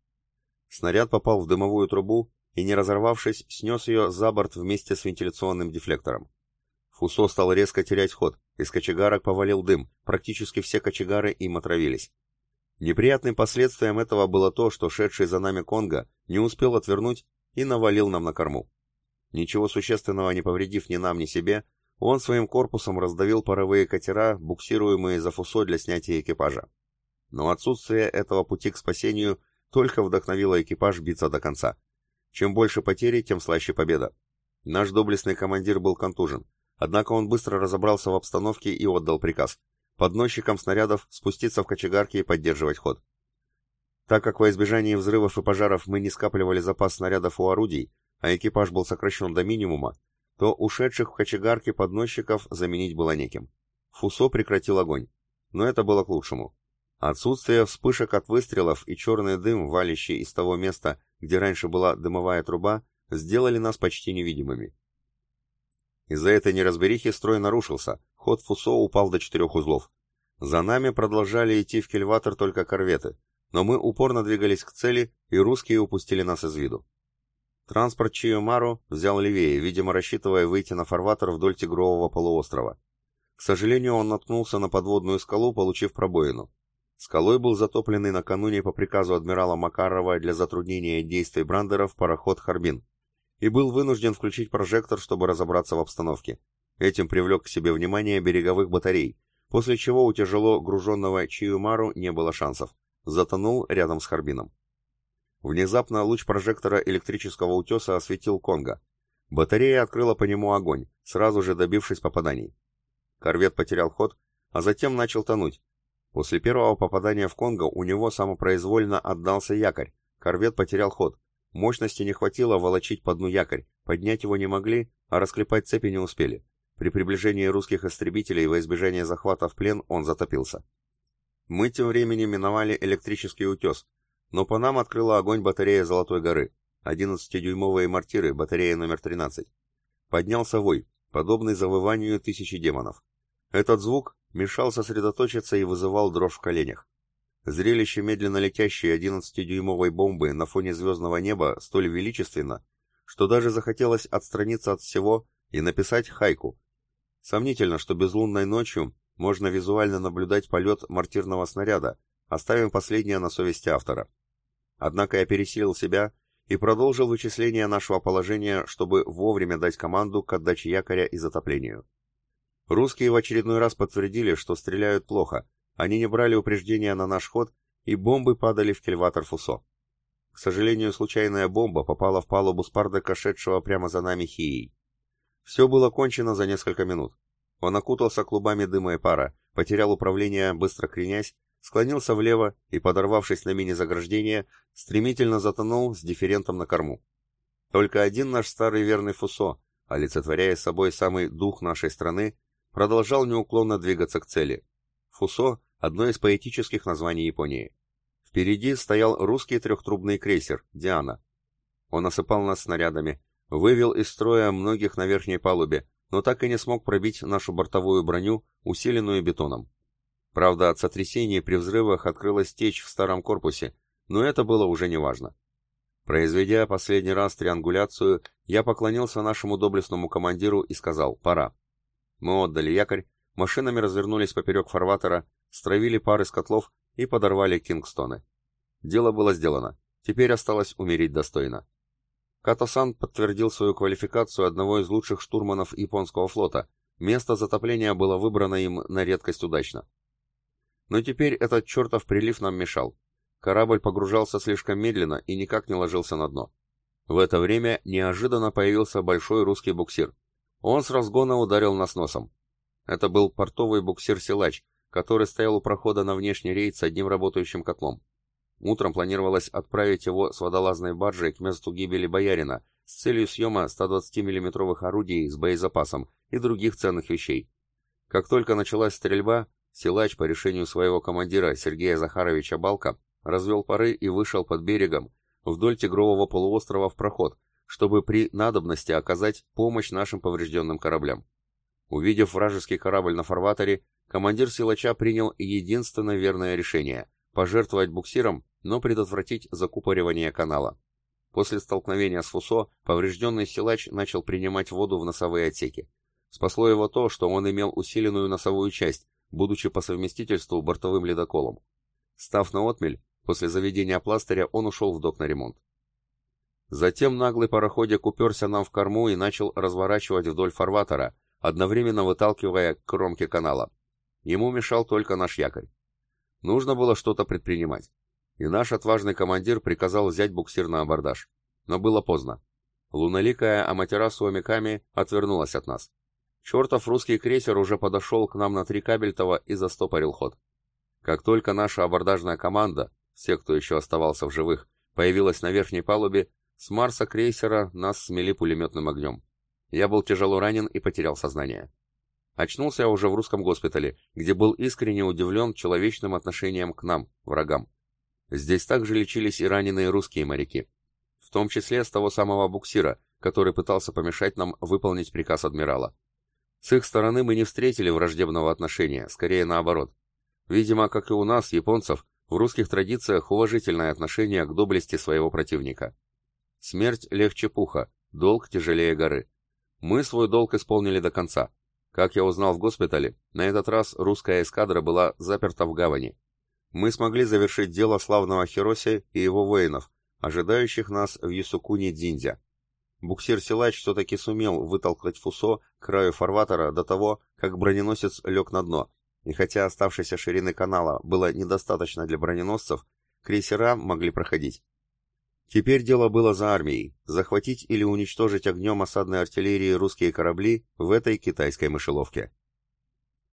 Снаряд попал в дымовую трубу и, не разорвавшись, снес ее за борт вместе с вентиляционным дефлектором. Фусо стал резко терять ход, из кочегарок повалил дым, практически все кочегары им отравились. Неприятным последствием этого было то, что шедший за нами Конго не успел отвернуть и навалил нам на корму. Ничего существенного не повредив ни нам, ни себе, он своим корпусом раздавил паровые катера, буксируемые за фусо для снятия экипажа. Но отсутствие этого пути к спасению только вдохновило экипаж биться до конца. Чем больше потери, тем слаще победа. Наш доблестный командир был контужен, однако он быстро разобрался в обстановке и отдал приказ подносчикам снарядов спуститься в кочегарки и поддерживать ход. Так как во избежание взрывов и пожаров мы не скапливали запас снарядов у орудий, а экипаж был сокращен до минимума, то ушедших в кочегарки подносчиков заменить было неким. Фусо прекратил огонь, но это было к лучшему. Отсутствие вспышек от выстрелов и черный дым, валящий из того места, где раньше была дымовая труба, сделали нас почти невидимыми. Из-за этой неразберихи строй нарушился, ход Фусо упал до четырех узлов. За нами продолжали идти в кильватор только корветы, но мы упорно двигались к цели, и русские упустили нас из виду. Транспорт Чиомару взял левее, видимо, рассчитывая выйти на фарватер вдоль Тигрового полуострова. К сожалению, он наткнулся на подводную скалу, получив пробоину. Скалой был затопленный накануне по приказу адмирала Макарова для затруднения действий брандеров пароход «Харбин» и был вынужден включить прожектор, чтобы разобраться в обстановке. Этим привлек к себе внимание береговых батарей, после чего у тяжело груженного Чиумару не было шансов. Затонул рядом с Харбином. Внезапно луч прожектора электрического утеса осветил Конго. Батарея открыла по нему огонь, сразу же добившись попаданий. Корвет потерял ход, а затем начал тонуть. После первого попадания в Конго у него самопроизвольно отдался якорь. Корвет потерял ход. Мощности не хватило волочить по дну якорь, поднять его не могли, а расклепать цепи не успели. При приближении русских истребителей во избежание захвата в плен он затопился. Мы тем временем миновали электрический утес, но по нам открыла огонь батарея Золотой горы, 11-дюймовые мортиры, батарея номер 13. Поднялся вой, подобный завыванию тысячи демонов. Этот звук мешал сосредоточиться и вызывал дрожь в коленях. Зрелище медленно летящей 11-дюймовой бомбы на фоне звездного неба столь величественно, что даже захотелось отстраниться от всего и написать хайку. Сомнительно, что безлунной ночью можно визуально наблюдать полет мортирного снаряда, оставим последнее на совести автора. Однако я пересилил себя и продолжил вычисление нашего положения, чтобы вовремя дать команду к отдаче якоря и затоплению. Русские в очередной раз подтвердили, что стреляют плохо, они не брали упреждения на наш ход, и бомбы падали в кельватор Фусо. К сожалению, случайная бомба попала в палубу Спардека, шедшего прямо за нами Хией. Все было кончено за несколько минут. Он окутался клубами дыма и пара, потерял управление, быстро кренясь, склонился влево и, подорвавшись на мини-заграждение, стремительно затонул с дифферентом на корму. Только один наш старый верный Фусо, олицетворяя собой самый дух нашей страны, продолжал неуклонно двигаться к цели. Фусо — одно из поэтических названий Японии. Впереди стоял русский трехтрубный крейсер «Диана». Он осыпал нас снарядами, вывел из строя многих на верхней палубе, но так и не смог пробить нашу бортовую броню, усиленную бетоном. Правда, от сотрясений при взрывах открылась течь в старом корпусе, но это было уже неважно. Произведя последний раз триангуляцию, я поклонился нашему доблестному командиру и сказал «пора». Мы отдали якорь, машинами развернулись поперек фарватера, стравили пары с котлов и подорвали Кингстоны. Дело было сделано, теперь осталось умереть достойно. Катосан подтвердил свою квалификацию одного из лучших штурманов японского флота, место затопления было выбрано им на редкость удачно. Но теперь этот чертов прилив нам мешал. Корабль погружался слишком медленно и никак не ложился на дно. В это время неожиданно появился большой русский буксир. Он с разгона ударил нас носом. Это был портовый буксир-силач, который стоял у прохода на внешний рейд с одним работающим котлом. Утром планировалось отправить его с водолазной баржей к месту гибели боярина с целью съема 120 миллиметровых орудий с боезапасом и других ценных вещей. Как только началась стрельба, силач по решению своего командира Сергея Захаровича Балка развел пары и вышел под берегом вдоль Тигрового полуострова в проход, чтобы при надобности оказать помощь нашим поврежденным кораблям. Увидев вражеский корабль на фарватере, командир силача принял единственное верное решение – пожертвовать буксиром, но предотвратить закупоривание канала. После столкновения с Фусо поврежденный силач начал принимать воду в носовые отсеки. Спасло его то, что он имел усиленную носовую часть, будучи по совместительству бортовым ледоколом. Став на отмель, после заведения пластыря он ушел в док на ремонт. Затем наглый пароходик уперся нам в корму и начал разворачивать вдоль фарватера, одновременно выталкивая к кромке канала. Ему мешал только наш якорь. Нужно было что-то предпринимать. И наш отважный командир приказал взять буксир на абордаж. Но было поздно. Луналикая Аматерасу Амиками отвернулась от нас. Чертов русский крейсер уже подошел к нам на три кабельтова и застопорил ход. Как только наша абордажная команда, все, кто еще оставался в живых, появилась на верхней палубе, с Марса крейсера нас смели пулеметным огнем. Я был тяжело ранен и потерял сознание. Очнулся я уже в русском госпитале, где был искренне удивлен человечным отношением к нам, врагам. Здесь также лечились и раненые русские моряки. В том числе с того самого буксира, который пытался помешать нам выполнить приказ адмирала. С их стороны мы не встретили враждебного отношения, скорее наоборот. Видимо, как и у нас, японцев, в русских традициях уважительное отношение к доблести своего противника. Смерть легче пуха, долг тяжелее горы. Мы свой долг исполнили до конца. Как я узнал в госпитале, на этот раз русская эскадра была заперта в гавани. Мы смогли завершить дело славного Хироси и его воинов, ожидающих нас в Юсукуни-Дзиндзя. Буксир-силач все-таки сумел вытолкнуть Фусо к краю фарватера до того, как броненосец лег на дно, и хотя оставшейся ширины канала было недостаточно для броненосцев, крейсера могли проходить. Теперь дело было за армией – захватить или уничтожить огнем осадной артиллерии русские корабли в этой китайской мышеловке.